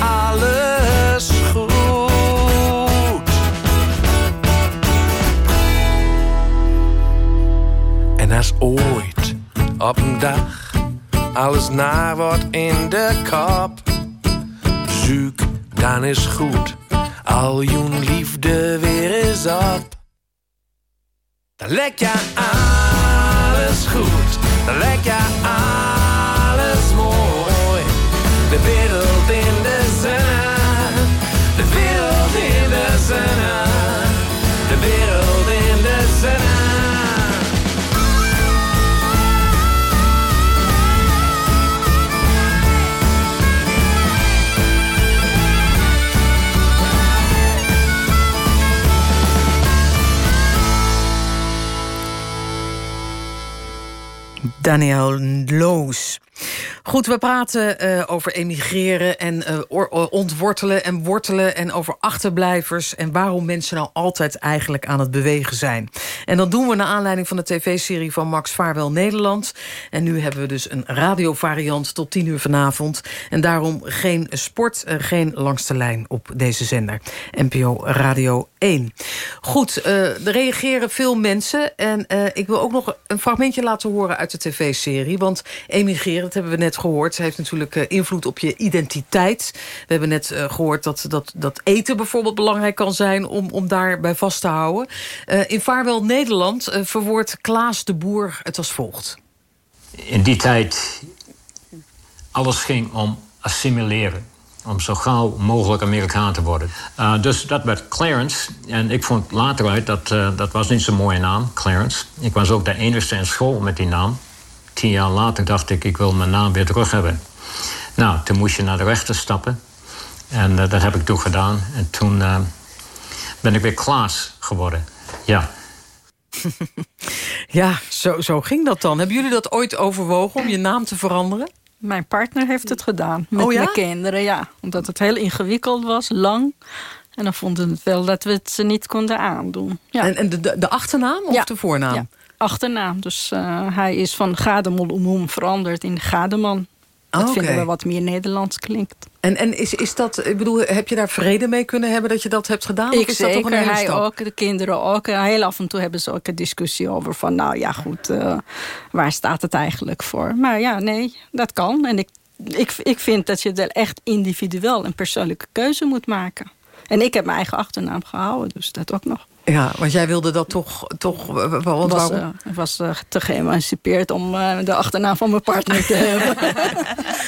[SPEAKER 21] alles goed. En als ooit op een dag alles naar wordt in de kop, zoek dan is goed, al je liefde weer is op. Dan lek je alles goed, dan lek je alles mooi. De
[SPEAKER 15] Daniel Loos. Goed, we praten uh, over emigreren en uh, ontwortelen en wortelen... en over achterblijvers en waarom mensen nou altijd eigenlijk aan het bewegen zijn. En dat doen we naar aanleiding van de tv-serie van Max Vaarwel Nederland. En nu hebben we dus een radiovariant tot tien uur vanavond. En daarom geen sport, geen langste lijn op deze zender. NPO Radio 1. Goed, er reageren veel mensen. En ik wil ook nog een fragmentje laten horen uit de tv-serie. Want emigreren, dat hebben we net gehoord. Ze heeft natuurlijk uh, invloed op je identiteit. We hebben net uh, gehoord dat, dat, dat eten bijvoorbeeld belangrijk kan zijn... om, om daarbij vast te houden. Uh, in Vaarwel Nederland verwoordt Klaas de Boer het als volgt.
[SPEAKER 22] In die tijd, alles ging om assimileren om zo gauw mogelijk Amerikaan te worden. Dus dat werd Clarence. En ik vond later uit dat dat was niet zo'n mooie naam, Clarence. Ik was ook de enige in school met die naam tien jaar later dacht ik, ik wil mijn naam weer terug hebben. Nou, toen moest je naar de rechter stappen. En uh, dat heb ik toen gedaan. En toen uh, ben ik weer Klaas geworden. Ja.
[SPEAKER 15] ja, zo, zo ging dat dan. Hebben jullie dat ooit overwogen om je naam te veranderen?
[SPEAKER 16] Mijn partner heeft het gedaan. Met
[SPEAKER 15] oh ja?
[SPEAKER 16] mijn kinderen, ja. Omdat het heel ingewikkeld was, lang. En dan vonden we het wel dat we het ze niet konden aandoen. Ja.
[SPEAKER 15] En, en de, de, de achternaam of
[SPEAKER 16] ja.
[SPEAKER 15] de voornaam?
[SPEAKER 16] Achternaam. Dus uh, hij is van Gademol Umum veranderd in Gademan. Dat
[SPEAKER 15] oh, okay.
[SPEAKER 16] vinden we wat meer Nederlands klinkt.
[SPEAKER 15] En, en is, is dat, ik bedoel, heb je daar vrede mee kunnen hebben dat je dat hebt gedaan?
[SPEAKER 16] Ik
[SPEAKER 15] of is
[SPEAKER 16] zeker,
[SPEAKER 15] dat toch een
[SPEAKER 16] hij
[SPEAKER 15] stap?
[SPEAKER 16] ook, de kinderen ook. Heel af en toe hebben ze ook een discussie over van... nou ja, goed, uh, waar staat het eigenlijk voor? Maar ja, nee, dat kan. En ik, ik, ik vind dat je er echt individueel een persoonlijke keuze moet maken. En ik heb mijn eigen achternaam gehouden, dus dat ook nog.
[SPEAKER 15] Ja, want jij wilde dat toch... toch waarom?
[SPEAKER 16] was, uh, was uh, te geëmancipeerd om uh, de achternaam van mijn partner te hebben.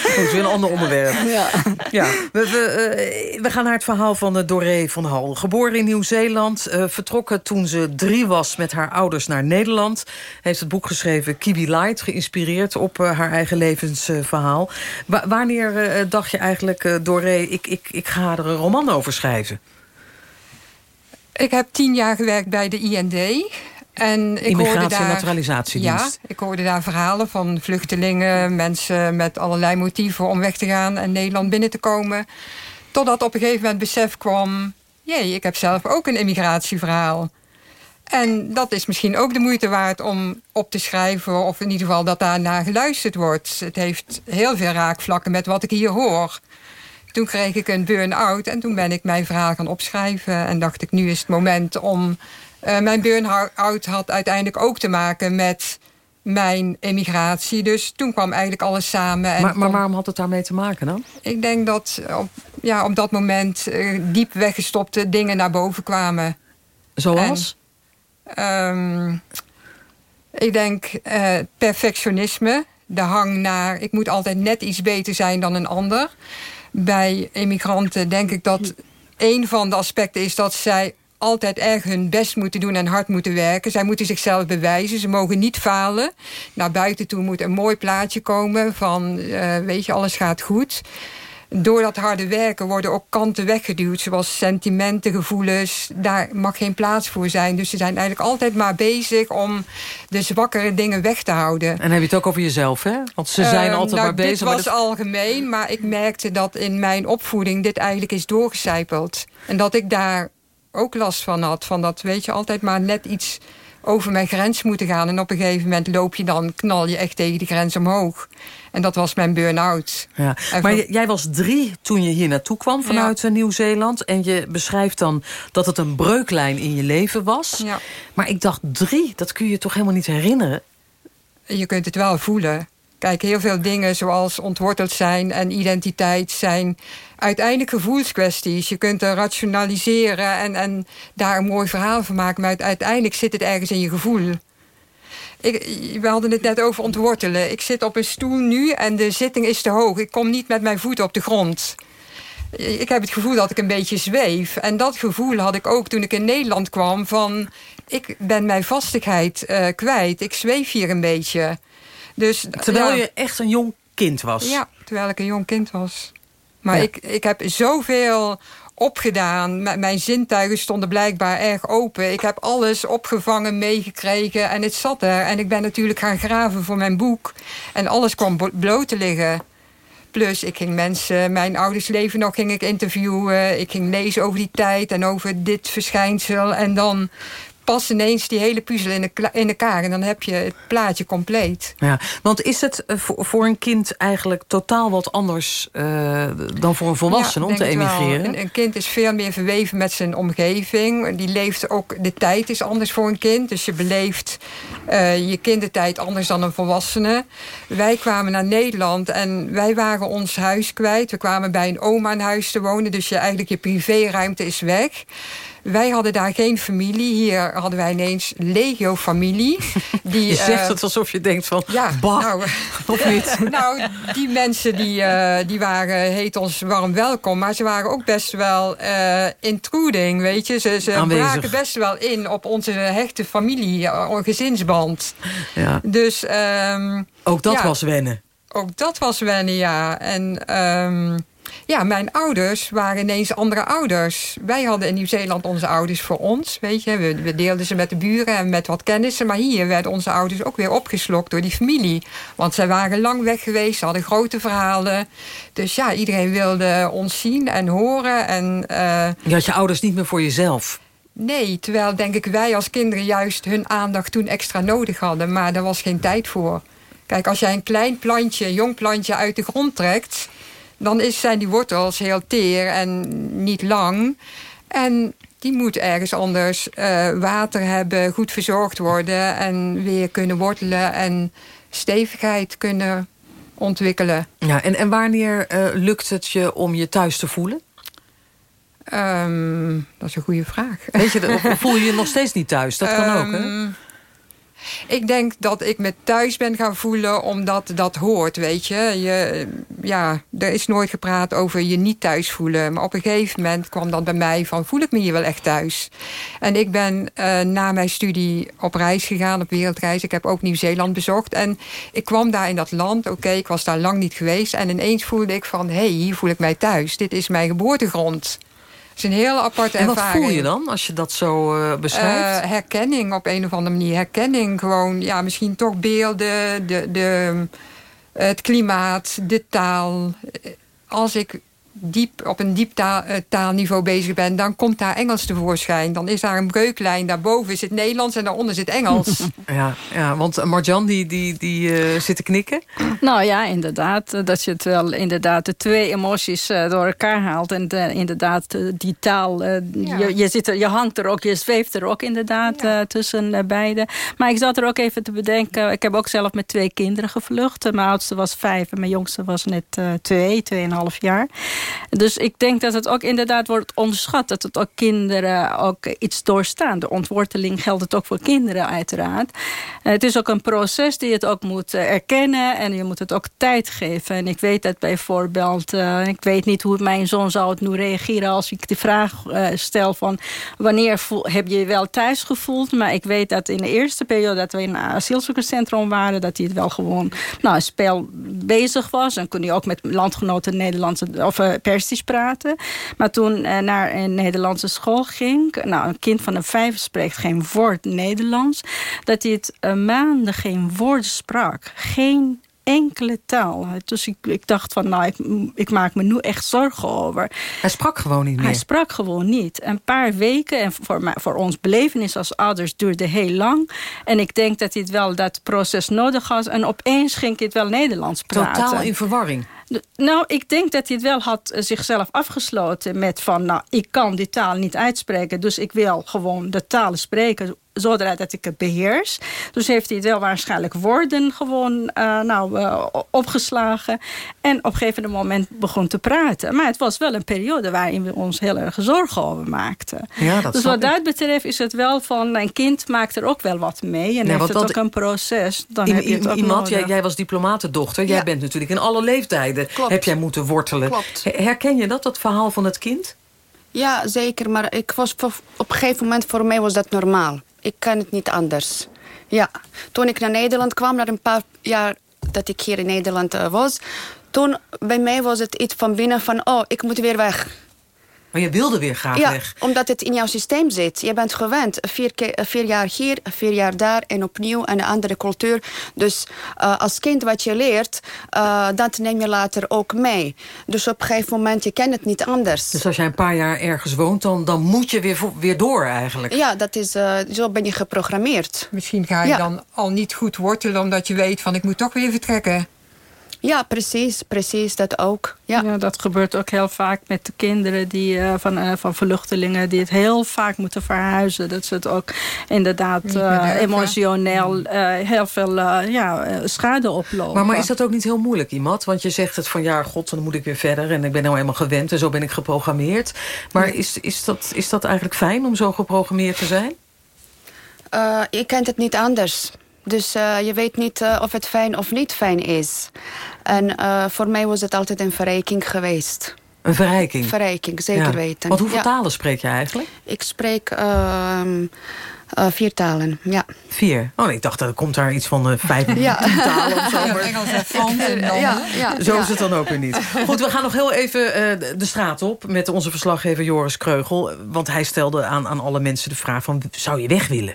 [SPEAKER 15] Dat is weer een ander onderwerp.
[SPEAKER 16] Ja.
[SPEAKER 15] ja we, we, we, gaan naar het verhaal van Doré van Hal. Geboren in Nieuw-Zeeland, vertrokken toen ze drie was met haar ouders naar Nederland. Heeft het boek geschreven Kiwi Light, geïnspireerd op haar eigen levensverhaal. Wa wanneer dacht je eigenlijk, Doré, ik, ik, ik ga er een roman over schrijven?
[SPEAKER 18] Ik heb tien jaar gewerkt bij de IND. En ik
[SPEAKER 15] Immigratie
[SPEAKER 18] hoorde daar,
[SPEAKER 15] en Naturalisatiedienst.
[SPEAKER 18] Ja, ik hoorde daar verhalen van vluchtelingen, mensen met allerlei motieven om weg te gaan en Nederland binnen te komen. Totdat op een gegeven moment besef kwam, jee, ik heb zelf ook een immigratieverhaal. En dat is misschien ook de moeite waard om op te schrijven... of in ieder geval dat daar naar geluisterd wordt. Het heeft heel veel raakvlakken met wat ik hier hoor. Toen kreeg ik een burn-out en toen ben ik mijn verhaal gaan opschrijven. En dacht ik, nu is het moment om... Uh, mijn burn-out had uiteindelijk ook te maken met mijn emigratie. Dus toen kwam eigenlijk alles samen. En
[SPEAKER 15] maar, maar waarom had het daarmee te maken dan?
[SPEAKER 18] Ik denk dat op, ja, op dat moment uh, diep weggestopte dingen naar boven kwamen.
[SPEAKER 15] Zoals?
[SPEAKER 18] En, um, ik denk uh, perfectionisme. De hang naar, ik moet altijd net iets beter zijn dan een ander bij immigranten denk ik dat een van de aspecten is dat zij altijd erg hun best moeten doen en hard moeten werken. Zij moeten zichzelf bewijzen. Ze mogen niet falen. Naar buiten toe moet een mooi plaatje komen van, uh, weet je, alles gaat goed. Door dat harde werken worden ook kanten weggeduwd. Zoals sentimenten, gevoelens. Daar mag geen plaats voor zijn. Dus ze zijn eigenlijk altijd maar bezig om de zwakkere dingen weg te houden.
[SPEAKER 15] En heb je het ook over jezelf, hè? Want ze zijn uh, altijd
[SPEAKER 18] nou,
[SPEAKER 15] maar bezig.
[SPEAKER 18] Dit was
[SPEAKER 15] dat...
[SPEAKER 18] algemeen, maar ik merkte dat in mijn opvoeding dit eigenlijk is doorgecijpeld. En dat ik daar ook last van had. Van dat, weet je, altijd maar net iets over mijn grens moeten gaan. En op een gegeven moment loop je dan, knal je echt tegen die grens omhoog. En dat was mijn burn-out.
[SPEAKER 15] Ja. Maar jij was drie toen je hier naartoe kwam vanuit eh, Nieuw-Zeeland. En je beschrijft dan dat het een breuklijn in je leven was.
[SPEAKER 18] Ja.
[SPEAKER 15] Maar ik dacht, drie, dat kun je toch helemaal niet herinneren?
[SPEAKER 18] je kunt het wel voelen. Kijk, heel veel dingen zoals ontworteld zijn en identiteit zijn uiteindelijk gevoelskwesties. Je kunt er rationaliseren en, en daar een mooi verhaal van maken, maar uiteindelijk zit het ergens in je gevoel. Ik, we hadden het net over ontwortelen. Ik zit op een stoel nu en de zitting is te hoog. Ik kom niet met mijn voeten op de grond. Ik heb het gevoel dat ik een beetje zweef. En dat gevoel had ik ook toen ik in Nederland kwam van... ik ben mijn vastigheid eh, kwijt. Ik zweef hier een beetje. Dus,
[SPEAKER 15] Terwijl
[SPEAKER 18] ja.
[SPEAKER 15] je echt een jong kind was.
[SPEAKER 18] Ja, terwijl ik een jong kind was. Maar
[SPEAKER 15] Ja.
[SPEAKER 18] ik, ik heb zoveel opgedaan. M- mijn zintuigen stonden blijkbaar erg open. Ik heb alles opgevangen, meegekregen en het zat er. En ik ben natuurlijk gaan graven voor mijn boek. En alles kwam bloot te liggen. Plus, ik ging mensen, mijn ouders leven nog, ging ik interviewen. Ik ging lezen over die tijd en over dit verschijnsel. En dan pas ineens die hele puzzel in, de in elkaar. En dan heb je het plaatje compleet.
[SPEAKER 15] Ja, want is het eh, voor, een kind eigenlijk totaal wat anders eh, dan voor een volwassene
[SPEAKER 18] Ja,
[SPEAKER 15] om te emigreren?
[SPEAKER 18] Een, een kind is veel meer verweven met zijn omgeving. Die leeft ook, de tijd is anders voor een kind. Dus je beleeft eh, je kindertijd anders dan een volwassene. Wij kwamen naar Nederland en wij waren ons huis kwijt. We kwamen bij een oma in huis te wonen. Dus je, eigenlijk je privéruimte is weg. Wij hadden daar geen familie. Hier hadden wij ineens legio-familie. Die,
[SPEAKER 15] je zegt
[SPEAKER 18] eh,
[SPEAKER 15] het alsof je denkt van,
[SPEAKER 18] ja,
[SPEAKER 15] bah,
[SPEAKER 18] nou,
[SPEAKER 15] of niet?
[SPEAKER 18] nou, die mensen die, eh, die waren, heet ons warm welkom. Maar ze waren ook best wel eh, intruding, weet je. Ze, ze
[SPEAKER 15] Aanwezig.
[SPEAKER 18] braken best wel in op onze hechte familie, gezinsband.
[SPEAKER 15] Ja.
[SPEAKER 18] Dus... ehm,
[SPEAKER 15] Ook dat
[SPEAKER 18] ja,
[SPEAKER 15] was wennen.
[SPEAKER 18] Ook dat was wennen, ja. En ehm, ja, mijn ouders waren ineens andere ouders. Wij hadden in Nieuw-Zeeland onze ouders voor ons, weet je. We, we deelden ze met de buren en met wat kennissen. Maar hier werden onze ouders ook weer opgeslokt door die familie. Want zij waren lang weg geweest, ze hadden grote verhalen. Dus ja, iedereen wilde ons zien en horen. En, eh,
[SPEAKER 15] Je had je ouders niet meer voor jezelf.
[SPEAKER 18] Nee, terwijl denk ik wij als kinderen juist hun aandacht toen extra nodig hadden. Maar daar was geen tijd voor. Kijk, als jij een klein plantje, een jong plantje uit de grond trekt... dan is, zijn die wortels heel teer en niet lang. En die moet ergens anders eh, water hebben, goed verzorgd worden... en weer kunnen wortelen en stevigheid kunnen ontwikkelen.
[SPEAKER 15] Ja, en, en wanneer eh, lukt het je om je thuis te voelen?
[SPEAKER 18] Ehm, dat is een goede vraag.
[SPEAKER 15] Weet je, voel je je nog steeds niet thuis? Dat kan ook, hè?
[SPEAKER 18] Ik denk dat ik me thuis ben gaan voelen omdat dat hoort, weet je. je. Ja, er is nooit gepraat over je niet thuis voelen. Maar op een gegeven moment kwam dat bij mij van... voel ik me hier wel echt thuis? En ik ben eh, na mijn studie op reis gegaan, op wereldreis. Ik heb ook Nieuw-Zeeland bezocht. En ik kwam daar in dat land. Oké, ik was daar lang niet geweest. En ineens voelde ik van, hé, hey, hier voel ik mij thuis. Dit is mijn geboortegrond. Het is een hele aparte
[SPEAKER 15] En wat
[SPEAKER 18] ervaring.
[SPEAKER 15] voel je dan als je dat zo eh, beschrijft?
[SPEAKER 18] Eh, herkenning op een of andere manier. Herkenning gewoon, ja, misschien toch beelden, de, de, het klimaat, de taal. Eh, Als ik diep, op een diep taal, eh, taalniveau bezig ben, dan komt daar Engels tevoorschijn. Dan is daar een breuklijn. Daarboven zit Nederlands en daaronder zit Engels.
[SPEAKER 15] Ja, ja, want Marjan die, die, die eh, zit te knikken.
[SPEAKER 16] Nou ja, inderdaad. eh, Dat je het wel inderdaad de twee emoties eh, door elkaar haalt. En de- inderdaad, eh, die taal, eh, je, je, zit er, je hangt er ook, je zweeft er ook inderdaad eh, tussen eh, beide. Maar ik zat er ook even te bedenken. Ik heb ook zelf met twee kinderen gevlucht. Eh, Mijn oudste was vijf en mijn jongste was net eh, twee, tweeënhalf jaar. Dus ik denk dat het ook inderdaad wordt onderschat. Dat het ook kinderen ook iets doorstaan. De ontworteling geldt het ook voor kinderen uiteraard. Eh, het is ook een proces die het ook moet eh, erkennen. En je moet het ook tijd geven. En ik weet dat bijvoorbeeld... eh, ik weet niet hoe mijn zoon zou het nu reageren... als ik de vraag stel van... wanneer heb je je wel thuis gevoeld? Maar ik weet dat in de eerste periode dat we in een asielzoekerscentrum waren... dat hij het wel gewoon nou, een spel bezig was. En kon hij ook met landgenoten Nederlandse of Persisch praten. Maar toen uh, naar een Nederlandse school ging... nou, een kind van een vijf spreekt geen woord Nederlands... dat hij het uh, maanden geen woord sprak. Geen enkele taal. Dus ik, ik dacht van, nou, ik, ik maak me nu echt zorgen over.
[SPEAKER 15] Hij sprak gewoon niet meer?
[SPEAKER 16] Hij sprak gewoon niet. Een paar weken, en voor, voor ons belevenis als ouders duurde heel lang. En ik denk dat het wel dat proces nodig had. En opeens ging het wel Nederlands praten.
[SPEAKER 15] Totaal in verwarring?
[SPEAKER 16] Nou, ik denk dat hij het wel had eh, zichzelf afgesloten met van... nou, ik kan die taal niet uitspreken, dus ik wil gewoon de taal spreken zodra dat ik het beheers. Dus heeft hij wel waarschijnlijk woorden gewoon uh, nou, uh, opgeslagen. En op een gegeven moment begon te praten. Maar het was wel een periode waarin we ons heel erg zorgen over maakten.
[SPEAKER 15] Ja, dat
[SPEAKER 16] dus wat dat betreft is het wel van... een kind maakt er ook wel wat mee. En ja, heeft het ook een proces. Dan heb je het ook
[SPEAKER 15] iemand, jij, jij, was diplomatendochter. Jij bent natuurlijk in alle leeftijden...
[SPEAKER 17] Klopt.
[SPEAKER 15] heb jij moeten wortelen.
[SPEAKER 17] Klopt.
[SPEAKER 15] Herken je dat, dat verhaal van het kind?
[SPEAKER 17] Ja, zeker. Maar ik was, op een gegeven moment voor mij was dat normaal. Ik kan het niet anders. Ja, toen ik naar Nederland kwam, na een paar jaar dat ik hier in Nederland uh, was... toen bij mij was het iets van binnen van, oh, ik moet weer weg.
[SPEAKER 15] Maar je wilde weer graag
[SPEAKER 17] ja,
[SPEAKER 15] weg.
[SPEAKER 17] omdat het in jouw systeem zit. Je bent gewend. Vier, keer, vier jaar hier, vier jaar daar en opnieuw een andere cultuur. Dus uh, als kind wat je leert, uh, dat neem je later ook mee. Dus op een gegeven moment, je kent het niet anders.
[SPEAKER 15] Dus als jij een paar jaar ergens woont, dan, dan moet je weer, weer door eigenlijk?
[SPEAKER 17] Ja, dat is, uh, zo ben je geprogrammeerd.
[SPEAKER 18] Misschien ga je ja. dan al niet goed wortelen omdat je weet van ik moet toch weer vertrekken.
[SPEAKER 17] Ja, precies, precies, dat ook. Ja.
[SPEAKER 16] ja. dat gebeurt ook heel vaak met de kinderen die, uh, van, uh, van vluchtelingen... die het heel vaak moeten verhuizen. Dat ze het ook inderdaad uh, emotioneel heel veel ja, schade oplopen.
[SPEAKER 15] Maar, maar is dat ook niet heel moeilijk, iemand? Want je zegt het van, ja, god, dan moet ik weer verder... en ik ben nou eenmaal gewend en zo ben ik geprogrammeerd. Maar is, is, dat, is dat eigenlijk fijn om zo geprogrammeerd te zijn?
[SPEAKER 17] je kent het niet anders. Dus uh, je weet niet uh, of het fijn of niet fijn is. En uh, voor mij was het altijd een verrijking geweest.
[SPEAKER 15] Een verrijking?
[SPEAKER 17] Verrijking, zeker ja. weten.
[SPEAKER 15] Want hoeveel
[SPEAKER 17] ja.
[SPEAKER 15] talen spreek je eigenlijk?
[SPEAKER 17] Ik spreek ehm, vier talen, ja.
[SPEAKER 15] Vier? Oh nee, ik dacht, er komt daar iets van vijf ja. talen of zo.
[SPEAKER 18] Engels en Frans en dan...
[SPEAKER 17] ja, ja,
[SPEAKER 15] Zo is het dan ook weer niet. Goed, we gaan nog heel even de straat op met onze verslaggever Joris Kreugel. Want hij stelde aan, aan alle mensen de vraag van, zou je weg willen?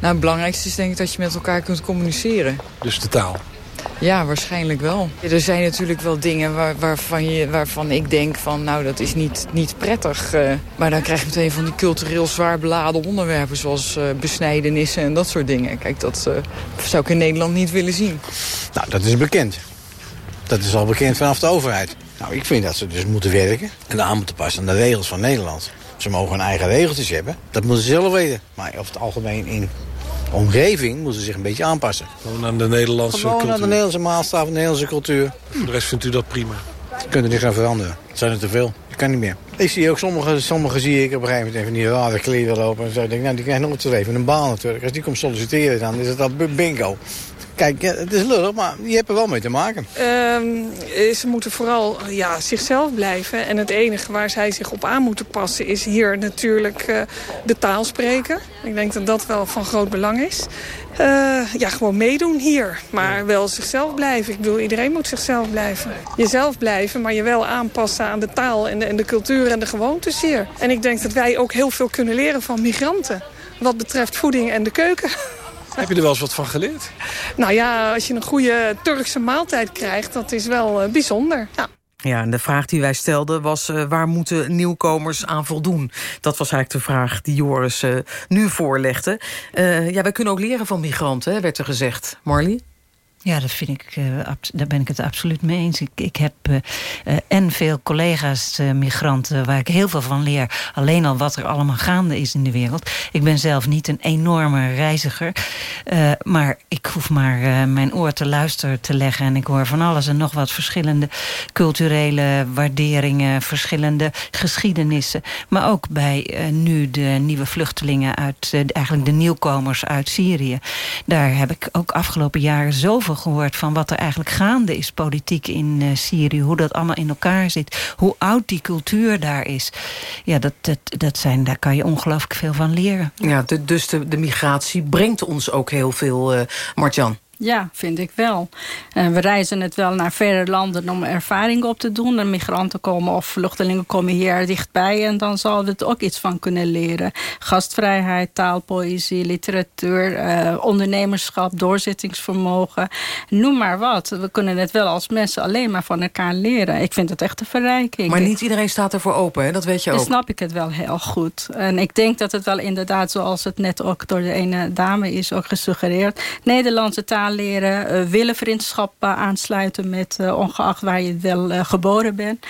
[SPEAKER 23] Nou, het belangrijkste is denk ik dat je met elkaar kunt communiceren.
[SPEAKER 10] Dus de taal?
[SPEAKER 23] Ja, waarschijnlijk wel. Er zijn natuurlijk wel dingen waar, waarvan, je, waarvan ik denk van... nou, dat is niet, niet prettig. Uh, maar dan krijg je meteen van die cultureel zwaar beladen onderwerpen... zoals uh, besnijdenissen en dat soort dingen. Kijk, dat uh, zou ik in Nederland niet willen zien.
[SPEAKER 20] Nou, dat is bekend. Dat is al bekend vanaf de overheid. Nou, ik vind dat ze dus moeten werken en aan moeten passen aan de regels van Nederland. Ze mogen hun eigen regeltjes hebben. Dat moeten ze zelf weten. Maar over het algemeen in omgeving moeten ze zich een beetje aanpassen.
[SPEAKER 10] Gewoon aan de Nederlandse
[SPEAKER 20] Gewoon
[SPEAKER 10] cultuur.
[SPEAKER 20] aan de Nederlandse maatstaf, de Nederlandse cultuur.
[SPEAKER 10] Voor de rest vindt u dat prima?
[SPEAKER 20] Je kunt er niet gaan veranderen. Het zijn er te veel. Dat kan niet meer. Ik zie ook sommige, sommige zie ik op een gegeven moment even die rare kleren lopen. En zo. Ik denk, nou, die krijgen nog te even een baan natuurlijk. Als die komt solliciteren, dan is het al bingo. Kijk, het is lullig, maar je hebt er wel mee te maken.
[SPEAKER 24] Um, ze moeten vooral ja, zichzelf blijven. En het enige waar zij zich op aan moeten passen... is hier natuurlijk uh, de taal spreken. Ik denk dat dat wel van groot belang is. Uh, ja, gewoon meedoen hier. Maar wel zichzelf blijven. Ik bedoel, iedereen moet zichzelf blijven. Jezelf blijven, maar je wel aanpassen aan de taal... en de, en de cultuur en de gewoontes hier. En ik denk dat wij ook heel veel kunnen leren van migranten. Wat betreft voeding en de keuken.
[SPEAKER 10] Heb je er wel eens wat van geleerd?
[SPEAKER 24] Nou ja, als je een goede Turkse maaltijd krijgt, dat is wel uh, bijzonder. Ja.
[SPEAKER 15] Ja, en de vraag die wij stelden was... Uh, waar moeten nieuwkomers aan voldoen? Dat was eigenlijk de vraag die Joris uh, nu voorlegde. ja, wij kunnen ook leren van migranten, hè, werd er gezegd. Marlie?
[SPEAKER 19] Ja, dat vind ik, uh, daar ben ik het absoluut mee eens. Ik, ik heb uh, uh, en veel collega's, migranten, waar ik heel veel van leer. Alleen al wat er allemaal gaande is in de wereld. Ik ben zelf niet een enorme reiziger. maar ik hoef maar mijn oor te luisteren te leggen. En ik hoor van alles en nog wat verschillende culturele waarderingen. Verschillende geschiedenissen. Maar ook bij nu de nieuwe vluchtelingen uit, eigenlijk de nieuwkomers uit Syrië. Daar heb ik ook afgelopen jaren zoveel gehoord van wat er eigenlijk gaande is politiek in uh, Syrië. Hoe dat allemaal in elkaar zit. Hoe oud die cultuur daar is. Ja, dat, dat, dat zijn, daar kan je ongelooflijk veel van leren.
[SPEAKER 15] Ja, de, dus de, de migratie brengt ons ook heel veel, uh, Martjan.
[SPEAKER 16] Ja, vind ik wel. Uh, we reizen het wel naar verre landen om ervaringen op te doen. Migranten komen of vluchtelingen komen hier dichtbij... en dan zal we het ook iets van kunnen leren. Gastvrijheid, taalpoëzie, literatuur, uh, ondernemerschap, doorzettingsvermogen. Noem maar wat. We kunnen het wel als mensen alleen maar van elkaar leren. Ik vind het echt een verrijking.
[SPEAKER 15] Maar niet iedereen staat ervoor open, hè? dat weet je ook.
[SPEAKER 16] Dan snap ik het wel heel goed. En ik denk dat het wel inderdaad, zoals het net ook door de ene dame is ook gesuggereerd... Nederlandse taal leren, uh, willen vriendschap aansluiten met uh, ongeacht waar je wel uh, geboren bent.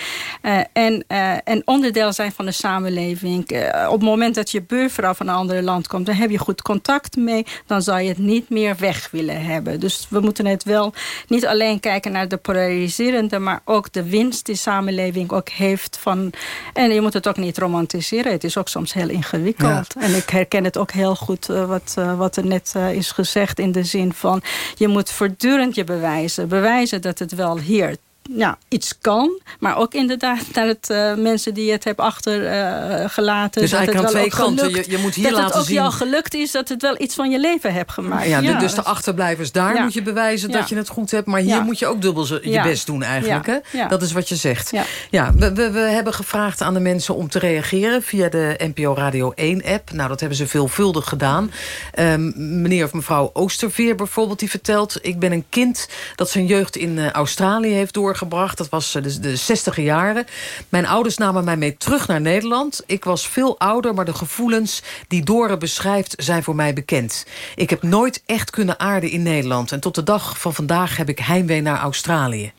[SPEAKER 16] en, en onderdeel zijn van de samenleving. op het moment dat je buurvrouw van een ander land komt, dan heb je goed contact mee. Dan zal je het niet meer weg willen hebben. Dus we moeten het wel niet alleen kijken naar de polariserende, maar ook de winst die samenleving ook heeft van. En je moet het ook niet romantiseren. Het is ook soms heel ingewikkeld. Ja. En ik herken het ook heel goed wat, wat er net is gezegd in de zin van je moet voortdurend je bewijzen. Bewijzen dat het wel hier ja, iets kan. Maar ook inderdaad naar het, uh, mensen die het hebben achtergelaten.
[SPEAKER 15] Uh, dus eigenlijk aan twee kanten. Je, je, moet hier
[SPEAKER 16] dat
[SPEAKER 15] laten
[SPEAKER 16] het ook
[SPEAKER 15] zien...
[SPEAKER 16] jou gelukt is dat het wel iets van je leven hebt gemaakt.
[SPEAKER 15] Ja, ja dus de achterblijvers, daar ja. moet je bewijzen dat je het goed hebt. Maar hier moet je ook dubbel je best doen eigenlijk. Hè? Dat is wat je zegt. Ja. we, we, we, hebben gevraagd aan de mensen om te reageren... via de NPO Radio 1-app. Nou, dat hebben ze veelvuldig gedaan. Um, meneer of mevrouw Oosterveer bijvoorbeeld, die vertelt... ik ben een kind dat zijn jeugd in uh, Australië heeft doorgebracht gebracht. Dat was de, de 60 jaren. Mijn ouders namen mij mee terug naar Nederland. Ik was veel ouder, maar de gevoelens die Dore beschrijft... zijn voor mij bekend. Ik heb nooit echt kunnen aarden in Nederland. En tot de dag van vandaag heb ik heimwee naar Australië.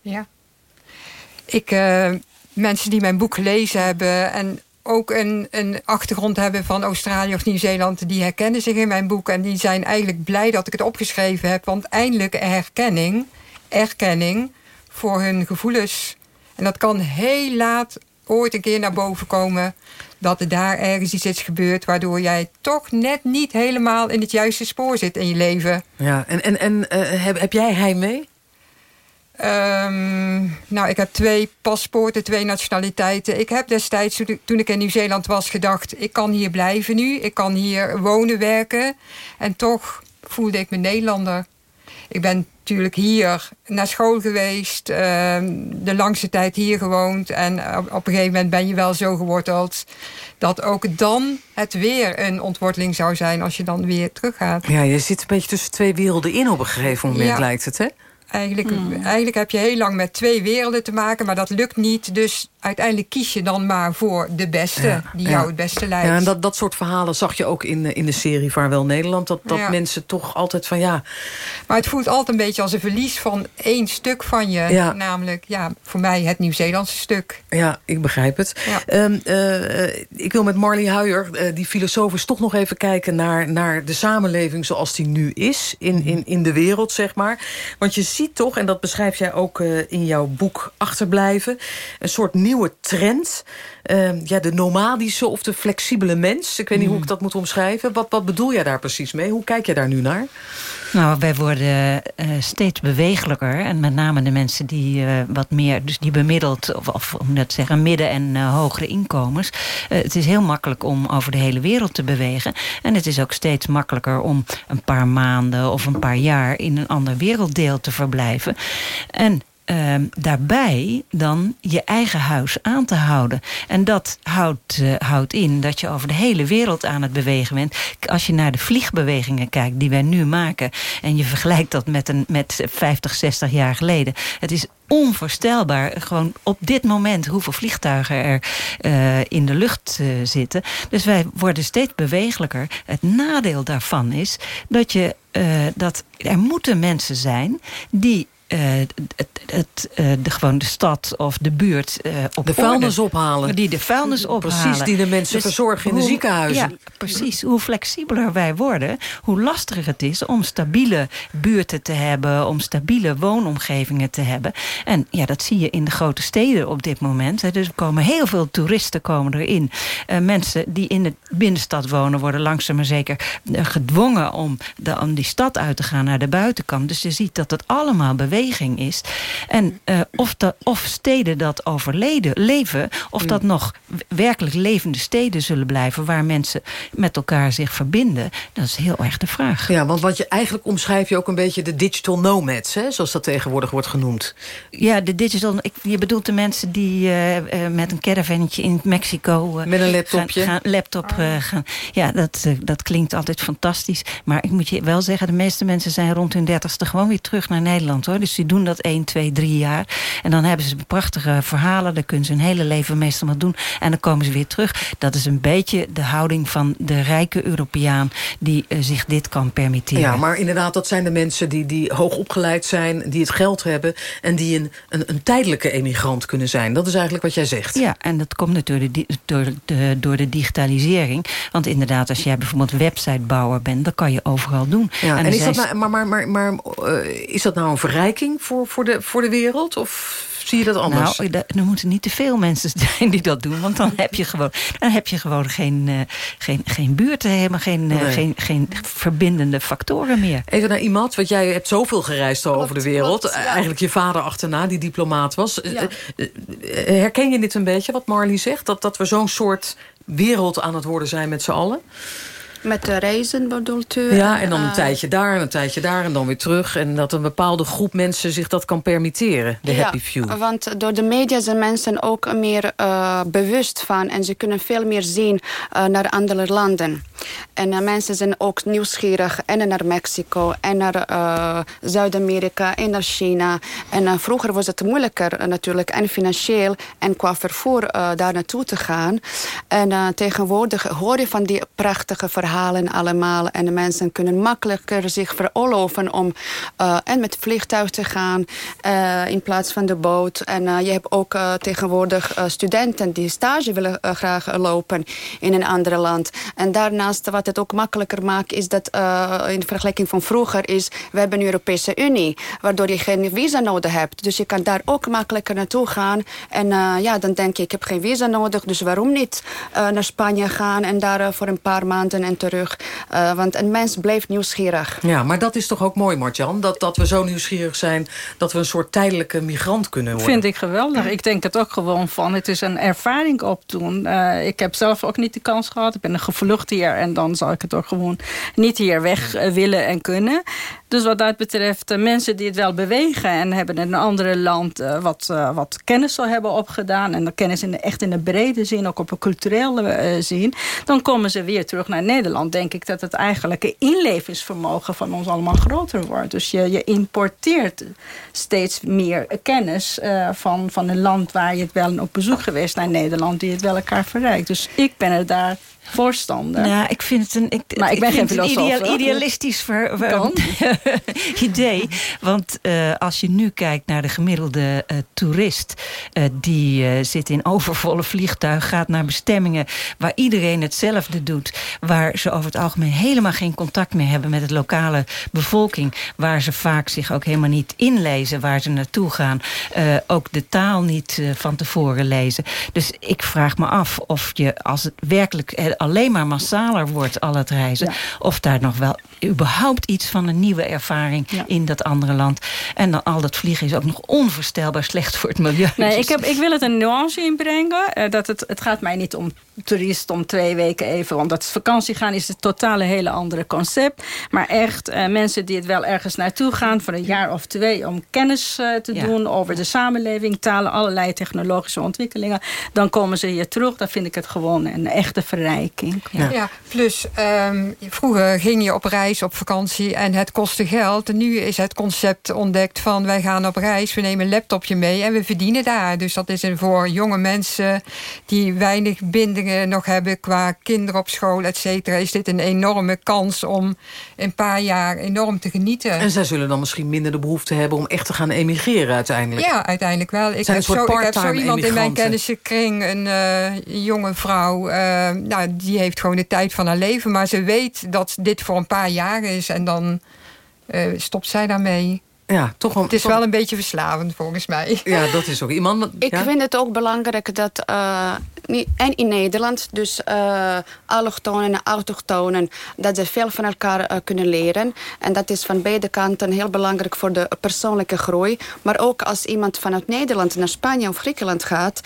[SPEAKER 18] Ja. Ik, uh, mensen die mijn boek gelezen hebben... en ook een, een achtergrond hebben van Australië of Nieuw-Zeeland... die herkennen zich in mijn boek en die zijn eigenlijk blij dat ik het opgeschreven heb. Want eindelijk herkenning, erkenning voor hun gevoelens. En dat kan heel laat ooit een keer naar boven komen... dat er daar ergens iets is gebeurd... waardoor jij toch net niet helemaal in het juiste spoor zit in je leven.
[SPEAKER 15] Ja, en, en, en uh, heb, heb jij heimwee?
[SPEAKER 18] Um, nou, ik heb twee paspoorten, twee nationaliteiten. Ik heb destijds, toen ik in Nieuw-Zeeland was, gedacht... ik kan hier blijven nu, ik kan hier wonen, werken. En toch voelde ik me Nederlander. Ik ben natuurlijk hier naar school geweest. Uh, de langste tijd hier gewoond. En op, op, een gegeven moment ben je wel zo geworteld... dat ook dan het weer een ontworteling zou zijn... als je dan weer teruggaat.
[SPEAKER 15] Ja, je zit een beetje tussen twee werelden in op een gegeven moment, ja. lijkt het, hè?
[SPEAKER 18] Eigenlijk, mm. eigenlijk heb je heel lang met twee werelden te maken... maar dat lukt niet, dus uiteindelijk kies je dan maar voor de beste... Ja, die jou het beste leidt.
[SPEAKER 15] Ja, en dat, dat soort verhalen zag je ook in, in de serie Vaarwel Nederland... dat, dat ja. mensen toch altijd van ja...
[SPEAKER 18] Maar het voelt altijd een beetje als een verlies van één stuk van je. Namelijk, ja, voor mij het Nieuw-Zeelandse stuk.
[SPEAKER 15] Ja, ik begrijp het. Um, uh, ik wil met Marley Huijer, uh, die filosoof... is toch nog even kijken naar, naar de samenleving zoals die nu is... In, in, in de wereld, zeg maar. Want je ziet toch, en dat beschrijf jij ook in jouw boek Achterblijven... een soort nieuwe trend. Uh, ja, de nomadische of de flexibele mens. Ik weet niet mm. hoe ik dat moet omschrijven. Wat, wat bedoel jij daar precies mee? Hoe kijk je daar nu naar?
[SPEAKER 19] Nou, wij worden uh, steeds bewegelijker. En met name de mensen die uh, wat meer, dus die bemiddeld, of, of om dat te zeggen, midden- en uh, hogere inkomens. het is heel makkelijk om over de hele wereld te bewegen. En het is ook steeds makkelijker om een paar maanden of een paar jaar in een ander werelddeel te verblijven. En uh, daarbij dan je eigen huis aan te houden. En dat houdt, uh, houdt in dat je over de hele wereld aan het bewegen bent. Als je naar de vliegbewegingen kijkt die wij nu maken... en je vergelijkt dat met, een, met 50, 60 jaar geleden... het is onvoorstelbaar. Gewoon op dit moment hoeveel vliegtuigen er uh, in de lucht uh, zitten. Dus wij worden steeds bewegelijker. Het nadeel daarvan is dat, je, dat er moeten mensen zijn die uh, het, het, uh, de, gewoon de stad of de buurt uh, op
[SPEAKER 15] De vuilnis orde, ophalen.
[SPEAKER 19] Die de vuilnis ophalen.
[SPEAKER 15] Precies, die de mensen dus verzorgen in
[SPEAKER 19] hoe,
[SPEAKER 15] de ziekenhuizen.
[SPEAKER 19] Ja, precies. Hoe flexibeler wij worden, hoe lastiger het is om stabiele buurten te hebben, om stabiele woonomgevingen te hebben. En ja, dat zie je in de grote steden op dit moment. Dus er komen heel veel toeristen komen erin. mensen die in de binnenstad wonen worden langzaam maar zeker gedwongen om, de, om die stad uit te gaan naar de buitenkant. Dus je ziet dat het allemaal beweegt beweging is. En uh, of, dat, of steden dat overleden leven, of dat nog werkelijk levende steden zullen blijven waar mensen met elkaar zich verbinden, dat is heel erg de vraag.
[SPEAKER 15] Ja, want wat je eigenlijk omschrijf je ook een beetje de digital nomads, hè, zoals dat tegenwoordig wordt genoemd.
[SPEAKER 19] Ja, de digital. Ik, je bedoelt de mensen die uh, uh, met een caravannetje in Mexico.
[SPEAKER 15] Met een laptopje.
[SPEAKER 19] Gaan, gaan laptop gaan. Ja, dat, dat klinkt altijd fantastisch. Maar ik moet je wel zeggen, de meeste mensen zijn rond hun dertigste gewoon weer terug naar Nederland hoor. Dus die doen dat 1, 2, 3 jaar. En dan hebben ze prachtige verhalen. Daar kunnen ze hun hele leven meestal wat doen. En dan komen ze weer terug. Dat is een beetje de houding van de rijke Europeaan die zich dit kan permitteren.
[SPEAKER 15] Ja, maar inderdaad, dat zijn de mensen die, die hoog opgeleid zijn, die het geld hebben en die een, een, een tijdelijke emigrant kunnen zijn. Dat is eigenlijk wat jij zegt.
[SPEAKER 19] Ja, en dat komt natuurlijk door de, door de digitalisering. Want inderdaad, als jij bijvoorbeeld websitebouwer bent, dan kan je overal doen.
[SPEAKER 15] Ja, en, is, dat nou, maar, maar, maar, maar uh, is dat nou een verrijking voor, voor, de, voor de wereld? Of zie je dat anders?
[SPEAKER 19] Nou, er moeten niet te veel mensen zijn die dat doen. Want dan heb je gewoon, dan heb je gewoon geen, uh, geen, geen buurt, helemaal geen, uh, geen, geen verbindende factoren meer.
[SPEAKER 15] Even naar iemand, want jij hebt zoveel gereisd over de wereld. Ja. Eigenlijk je vader achterna, die diplomaat was. Ja. Herken je dit een beetje, wat Marley zegt? Dat, dat we zo'n soort wereld aan het worden zijn met z'n allen?
[SPEAKER 17] Met de reizen bedoelt u?
[SPEAKER 15] Ja, en dan een uh, tijdje daar en een tijdje daar en dan weer terug. En dat een bepaalde groep mensen zich dat kan permitteren, de
[SPEAKER 17] ja,
[SPEAKER 15] happy few.
[SPEAKER 17] want door de media zijn mensen ook meer uh, bewust van... en ze kunnen veel meer zien uh, naar andere landen. En mensen zijn ook nieuwsgierig en naar Mexico en naar Zuid-Amerika en naar China. En vroeger was het moeilijker natuurlijk en financieel en qua vervoer daar naartoe te gaan. En tegenwoordig hoor je van die prachtige verhalen verhalen allemaal. En de mensen kunnen makkelijker zich veroorloven om uh, en met vliegtuig te gaan uh, in plaats van de boot. En uh, je hebt ook tegenwoordig studenten die stage willen graag lopen in een ander land. En daarnaast wat het ook makkelijker maakt is dat in vergelijking van vroeger is we hebben een Europese Unie waardoor je geen visa nodig hebt. Dus je kan daar ook makkelijker naartoe gaan. En ja, dan denk je ik heb geen visa nodig dus waarom niet naar Spanje gaan en daar voor een paar maanden en terug. Uh, want een mens blijft nieuwsgierig.
[SPEAKER 15] Ja, maar dat is toch ook mooi, Martjan? Dat, dat we zo nieuwsgierig zijn dat we een soort tijdelijke migrant kunnen worden.
[SPEAKER 16] Vind ik geweldig. Ik denk het ook gewoon van, het is een ervaring opdoen. Uh, ik heb zelf ook niet de kans gehad. Ik ben een gevlucht hier en dan zou ik het ook gewoon niet hier weg uh, willen en kunnen. Dus wat dat betreft, mensen die het wel bewegen... en hebben in een andere land uh, wat, uh, wat kennis zou hebben opgedaan... en de kennis in de, echt in de brede zin, ook op een culturele zin... dan komen ze weer terug naar Nederland. Denk ik dat het eigenlijke inlevingsvermogen van ons allemaal groter wordt. Dus je, je importeert steeds meer kennis van, van een land... waar je het wel op bezoek geweest naar Nederland... die het wel elkaar verrijkt. Dus ik ben er daar voorstander.
[SPEAKER 19] Nou, ik vind het een, ik,
[SPEAKER 16] maar ik, ben geen
[SPEAKER 19] filosoof. Ideal, idealistisch ver, ver, idee. Want uh, als je nu kijkt naar de gemiddelde uh, toerist... Uh, die zit in overvolle vliegtuig, gaat naar bestemmingen... waar iedereen hetzelfde doet. Waar ze over het algemeen helemaal geen contact meer hebben... met de lokale bevolking. Waar ze vaak zich ook helemaal niet inlezen waar ze naartoe gaan. ook de taal niet van tevoren lezen. Dus ik vraag me af of je, als het werkelijk alleen maar massaler wordt, al het reizen... Ja. of daar nog wel überhaupt iets van een nieuwe ervaring ja. in dat andere land. En dan al dat vliegen is ook nog onvoorstelbaar slecht voor het milieu.
[SPEAKER 16] Nee, ik, heb, ik wil het een nuance inbrengen. Uh, dat het, het gaat mij niet om toeristen om twee weken even... want dat vakantie gaan is het totale hele andere concept. Maar echt uh, mensen die het wel ergens naartoe gaan... voor een jaar of twee om kennis uh, te ja. doen over de samenleving... talen, allerlei technologische ontwikkelingen. Dan komen ze hier terug. Dan vind ik het gewoon een echte verrijking.
[SPEAKER 18] Ja, ja plus um, vroeger ging je op reis, op vakantie... en het kostte geld. En nu is het concept ontdekt van... wij gaan op reis, we nemen een laptopje mee en we verdienen daar. Dus dat is een voor jonge mensen die weinig bindingen nog hebben qua kinderen op school, et cetera... is dit een enorme kans om een paar jaar enorm te genieten.
[SPEAKER 15] En zij zullen dan misschien minder de behoefte hebben... om echt te gaan emigreren uiteindelijk.
[SPEAKER 18] Ja, uiteindelijk wel. Ik, heb zo, ik heb zo, iemand in mijn kennissenkring, een uh, jonge vrouw... Uh, nou, die heeft gewoon de tijd van haar leven... maar ze weet dat dit voor een paar jaar is en dan uh, stopt zij daarmee.
[SPEAKER 15] Ja, toch een,
[SPEAKER 18] het is wel een beetje verslavend volgens mij.
[SPEAKER 15] Ja, dat is ook iemand.
[SPEAKER 17] Ik vind het ook belangrijk dat uh, en in Nederland, dus uh, allochtonen en autochtonen, dat ze veel van elkaar uh, kunnen leren. En dat is van beide kanten heel belangrijk voor de persoonlijke groei. Maar ook als iemand vanuit Nederland naar Spanje of Griekenland gaat,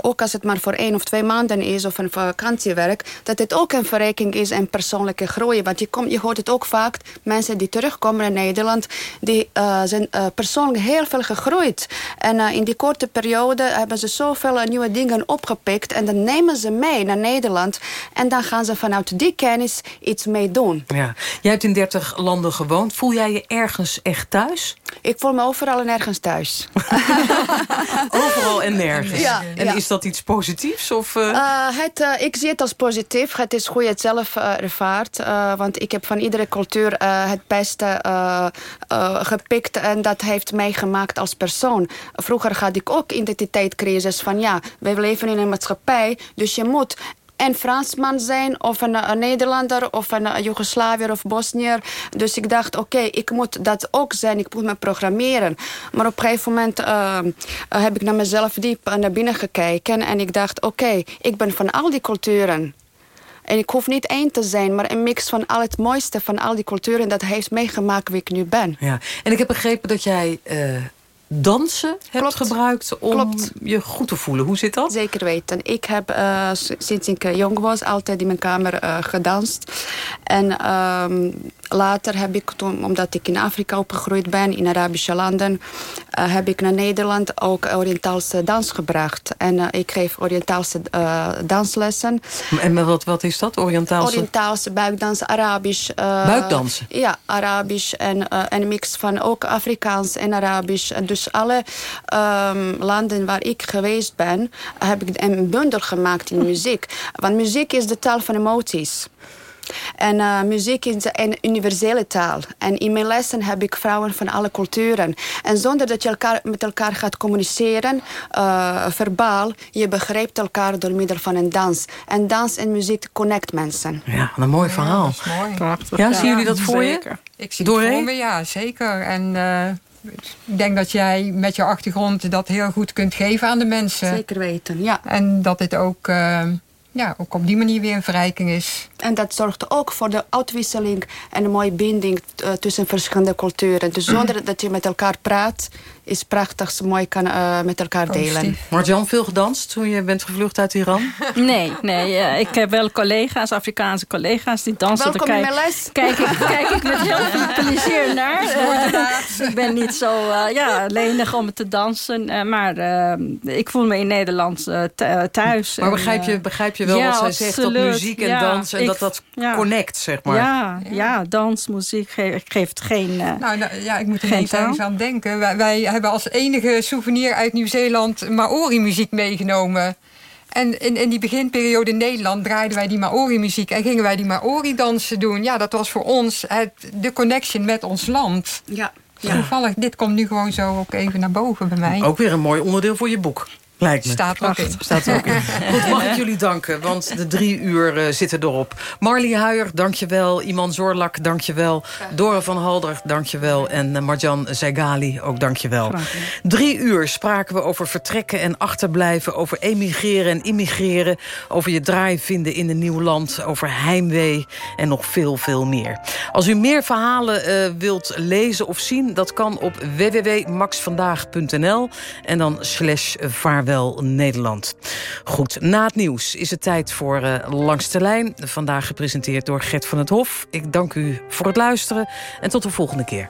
[SPEAKER 17] ook als het maar voor één of twee maanden is of een vakantiewerk, dat het ook een verrijking is en persoonlijke groei. Want je, kom, je hoort het ook vaak, mensen die terugkomen naar Nederland, die zijn persoonlijk heel veel gegroeid. En in die korte periode hebben ze zoveel nieuwe dingen opgepikt en dan nemen ze mee naar Nederland. En dan gaan ze vanuit die kennis iets mee doen.
[SPEAKER 15] Ja. Jij hebt in 30 landen gewoond. Voel jij je ergens echt thuis?
[SPEAKER 17] Ik voel me overal en nergens thuis.
[SPEAKER 15] overal en nergens. Ja, en is dat iets positiefs? Of, uh...
[SPEAKER 17] Uh, het, uh, ik zie het als positief. Het is hoe je het zelf ervaart. want ik heb van iedere cultuur het beste gepikt. En dat heeft mij gemaakt als persoon. Vroeger had ik ook identiteitscrisis. Van ja, we leven in een maatschappij. Dus je moet een Fransman zijn of een, Nederlander of een, Joegoslaviër of Bosnier. Dus ik dacht, oké, ik moet dat ook zijn. Ik moet me programmeren. Maar op een gegeven moment uh, heb ik naar mezelf diep naar binnen gekeken. En ik dacht, oké, ik ben van al die culturen. En ik hoef niet één te zijn, maar een mix van al het mooiste van al die culturen. Dat heeft meegemaakt wie ik nu ben.
[SPEAKER 15] Ja. En ik heb begrepen dat jij... Uh dansen hebt gebruikt om je goed te voelen. Hoe zit dat?
[SPEAKER 17] Zeker weten. Ik heb uh, sinds ik jong was altijd in mijn kamer uh, gedanst. En um, later heb ik toen, omdat ik in Afrika opgegroeid ben, in Arabische landen, uh, heb ik naar Nederland ook Oriëntaalse dans gebracht. En uh, ik geef Oriëntaalse uh, danslessen.
[SPEAKER 15] En wat, wat is dat, Oriëntaalse?
[SPEAKER 17] Oriëntaalse buikdans, Arabisch.
[SPEAKER 15] Buikdansen?
[SPEAKER 17] Ja, Arabisch en een mix van ook Afrikaans en Arabisch. Dus alle um, landen waar ik geweest ben, heb ik een bundel gemaakt in muziek. Want muziek is de taal van emoties. En uh, muziek is een universele taal. En in mijn lessen heb ik vrouwen van alle culturen. En zonder dat je elkaar, met elkaar gaat communiceren, uh, verbaal, je begrijpt elkaar door middel van een dans. En dans en muziek connect mensen.
[SPEAKER 15] Ja, een mooi verhaal.
[SPEAKER 18] Ja, mooi.
[SPEAKER 15] Prachtig. Ja, zien jullie dat voor zeker.
[SPEAKER 18] je? Ik zie het voor me, ja, zeker. En... Uh, ik denk dat jij met je achtergrond dat heel goed kunt geven aan de mensen.
[SPEAKER 17] Zeker weten, ja.
[SPEAKER 18] En dat dit ook, uh, ja, ook op die manier weer een verrijking is.
[SPEAKER 17] En dat zorgt ook voor de uitwisseling en een mooie binding uh, tussen verschillende culturen. Dus zonder dat je met elkaar praat, is prachtig, zo mooi kan uh, met elkaar delen.
[SPEAKER 15] Marjan, veel gedanst toen je bent gevlucht uit Iran?
[SPEAKER 16] Nee, nee uh, ik heb wel collega's, Afrikaanse collega's die dansen.
[SPEAKER 17] Welkom in mijn les.
[SPEAKER 16] Kijk ik, kijk ik met heel veel plezier naar. Uh, ik ben niet zo ja, lenig om te dansen, maar ik voel me in Nederland thuis.
[SPEAKER 15] Maar begrijp je, begrijp je wel ja, wat zij zegt, dat muziek en ja, dans en ik, dat dat connect, zeg maar?
[SPEAKER 16] Ja, ja. dans, muziek geeft geen
[SPEAKER 18] Nou, nou ja, ik moet er niet eens aan denken. Wij, wij hebben als enige souvenir uit Nieuw-Zeeland Maori-muziek meegenomen. En in, in die beginperiode in Nederland draaiden wij die Maori-muziek... en gingen wij die Maori-dansen doen. Ja, dat was voor ons het, de connection met ons land.
[SPEAKER 17] Ja.
[SPEAKER 18] ja. Toevallig, dit komt nu gewoon zo ook even naar boven bij mij.
[SPEAKER 15] Ook weer een mooi onderdeel voor je boek. Lijkt me.
[SPEAKER 18] Staat er ook in.
[SPEAKER 15] Staat er ook in. Goed, mag ik jullie danken, want de drie uur uh, zitten erop. Marlie Huijer, dankjewel. Iman Zorlak, dankjewel. Dora van Halder, dankjewel. En uh, Marjan Zeigali, ook dankjewel. Drie uur spraken we over vertrekken en achterblijven... over emigreren en immigreren... over je draai vinden in een nieuw land... over heimwee en nog veel, veel meer. Als u meer verhalen uh, wilt lezen of zien... dat kan op www.maxvandaag.nl en dan slash vaarwel Nederland. Goed, na het nieuws is het tijd voor uh, Langs de Lijn. Vandaag gepresenteerd door Gert van het Hof. Ik dank u voor het luisteren en tot de volgende keer.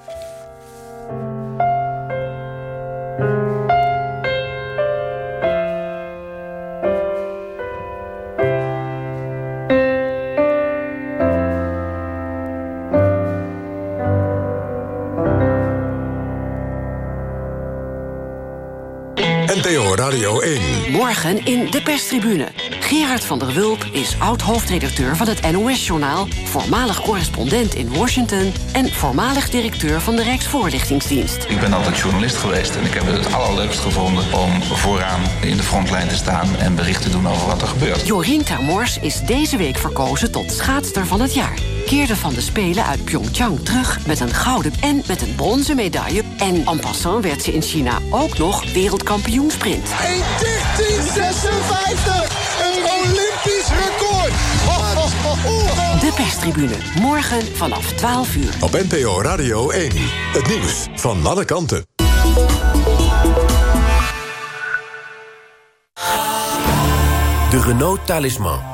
[SPEAKER 25] NPO Radio 1.
[SPEAKER 13] Morgen in de perstribune. Gerard van der Wulp is oud-hoofdredacteur van het NOS-journaal... voormalig correspondent in Washington... en voormalig directeur van de Rijksvoorlichtingsdienst.
[SPEAKER 26] Ik ben altijd journalist geweest en ik heb het het allerleukst gevonden... om vooraan in de frontlijn te staan en bericht te doen over wat er gebeurt.
[SPEAKER 13] Jorien Termors is deze week verkozen tot schaatster van het jaar. Keerde van de Spelen uit Pyeongchang terug... met een gouden en met een bronzen medaille. En en passant werd ze in China ook nog wereldkampioensprint.
[SPEAKER 27] 1.13.56! Een Olympisch record!
[SPEAKER 13] De perstribune, morgen vanaf 12 uur.
[SPEAKER 28] Op NPO Radio 1. Het nieuws van alle kanten.
[SPEAKER 5] De Renault Talisman.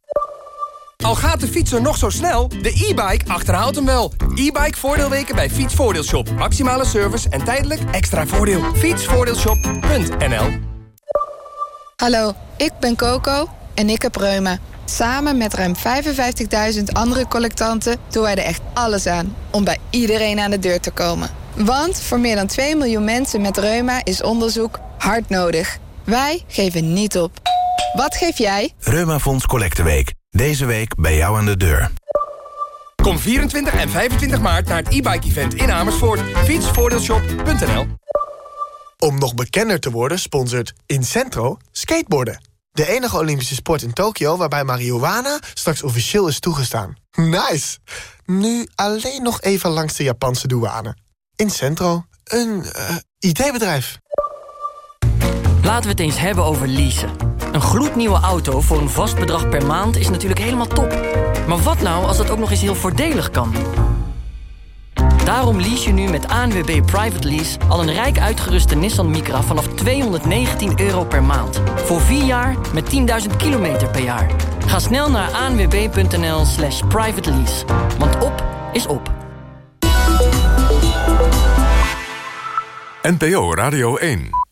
[SPEAKER 29] Al gaat de fietser nog zo snel, de e-bike achterhaalt hem wel. E-bike voordeelweken bij Fietsvoordeelshop. Maximale service en tijdelijk extra voordeel. Fietsvoordeelshop.nl
[SPEAKER 30] Hallo, ik ben Coco en ik heb reuma. Samen met ruim 55.000 andere collectanten doen wij er echt alles aan... om bij iedereen aan de deur te komen. Want voor meer dan 2 miljoen mensen met reuma is onderzoek hard nodig. Wij geven niet op. Wat geef jij?
[SPEAKER 31] Reumafonds Collecteweek. Deze week bij jou aan de deur.
[SPEAKER 29] Kom 24 en 25 maart naar het e-bike event in Amersfoort. Fietsvoordeelshop.nl
[SPEAKER 32] Om nog bekender te worden sponsort Incentro skateboarden. De enige Olympische sport in Tokio waarbij marihuana straks officieel is toegestaan. Nice! Nu alleen nog even langs de Japanse douane. Incentro, een uh, IT-bedrijf.
[SPEAKER 33] Laten we het eens hebben over leasen. Een gloednieuwe auto voor een vast bedrag per maand is natuurlijk helemaal top. Maar wat nou als dat ook nog eens heel voordelig kan? Daarom lease je nu met ANWB Private Lease al een rijk uitgeruste Nissan Micra vanaf 219 euro per maand. Voor 4 jaar met 10.000 kilometer per jaar. Ga snel naar anwb.nl slash private lease. Want op is op.
[SPEAKER 28] NPO Radio 1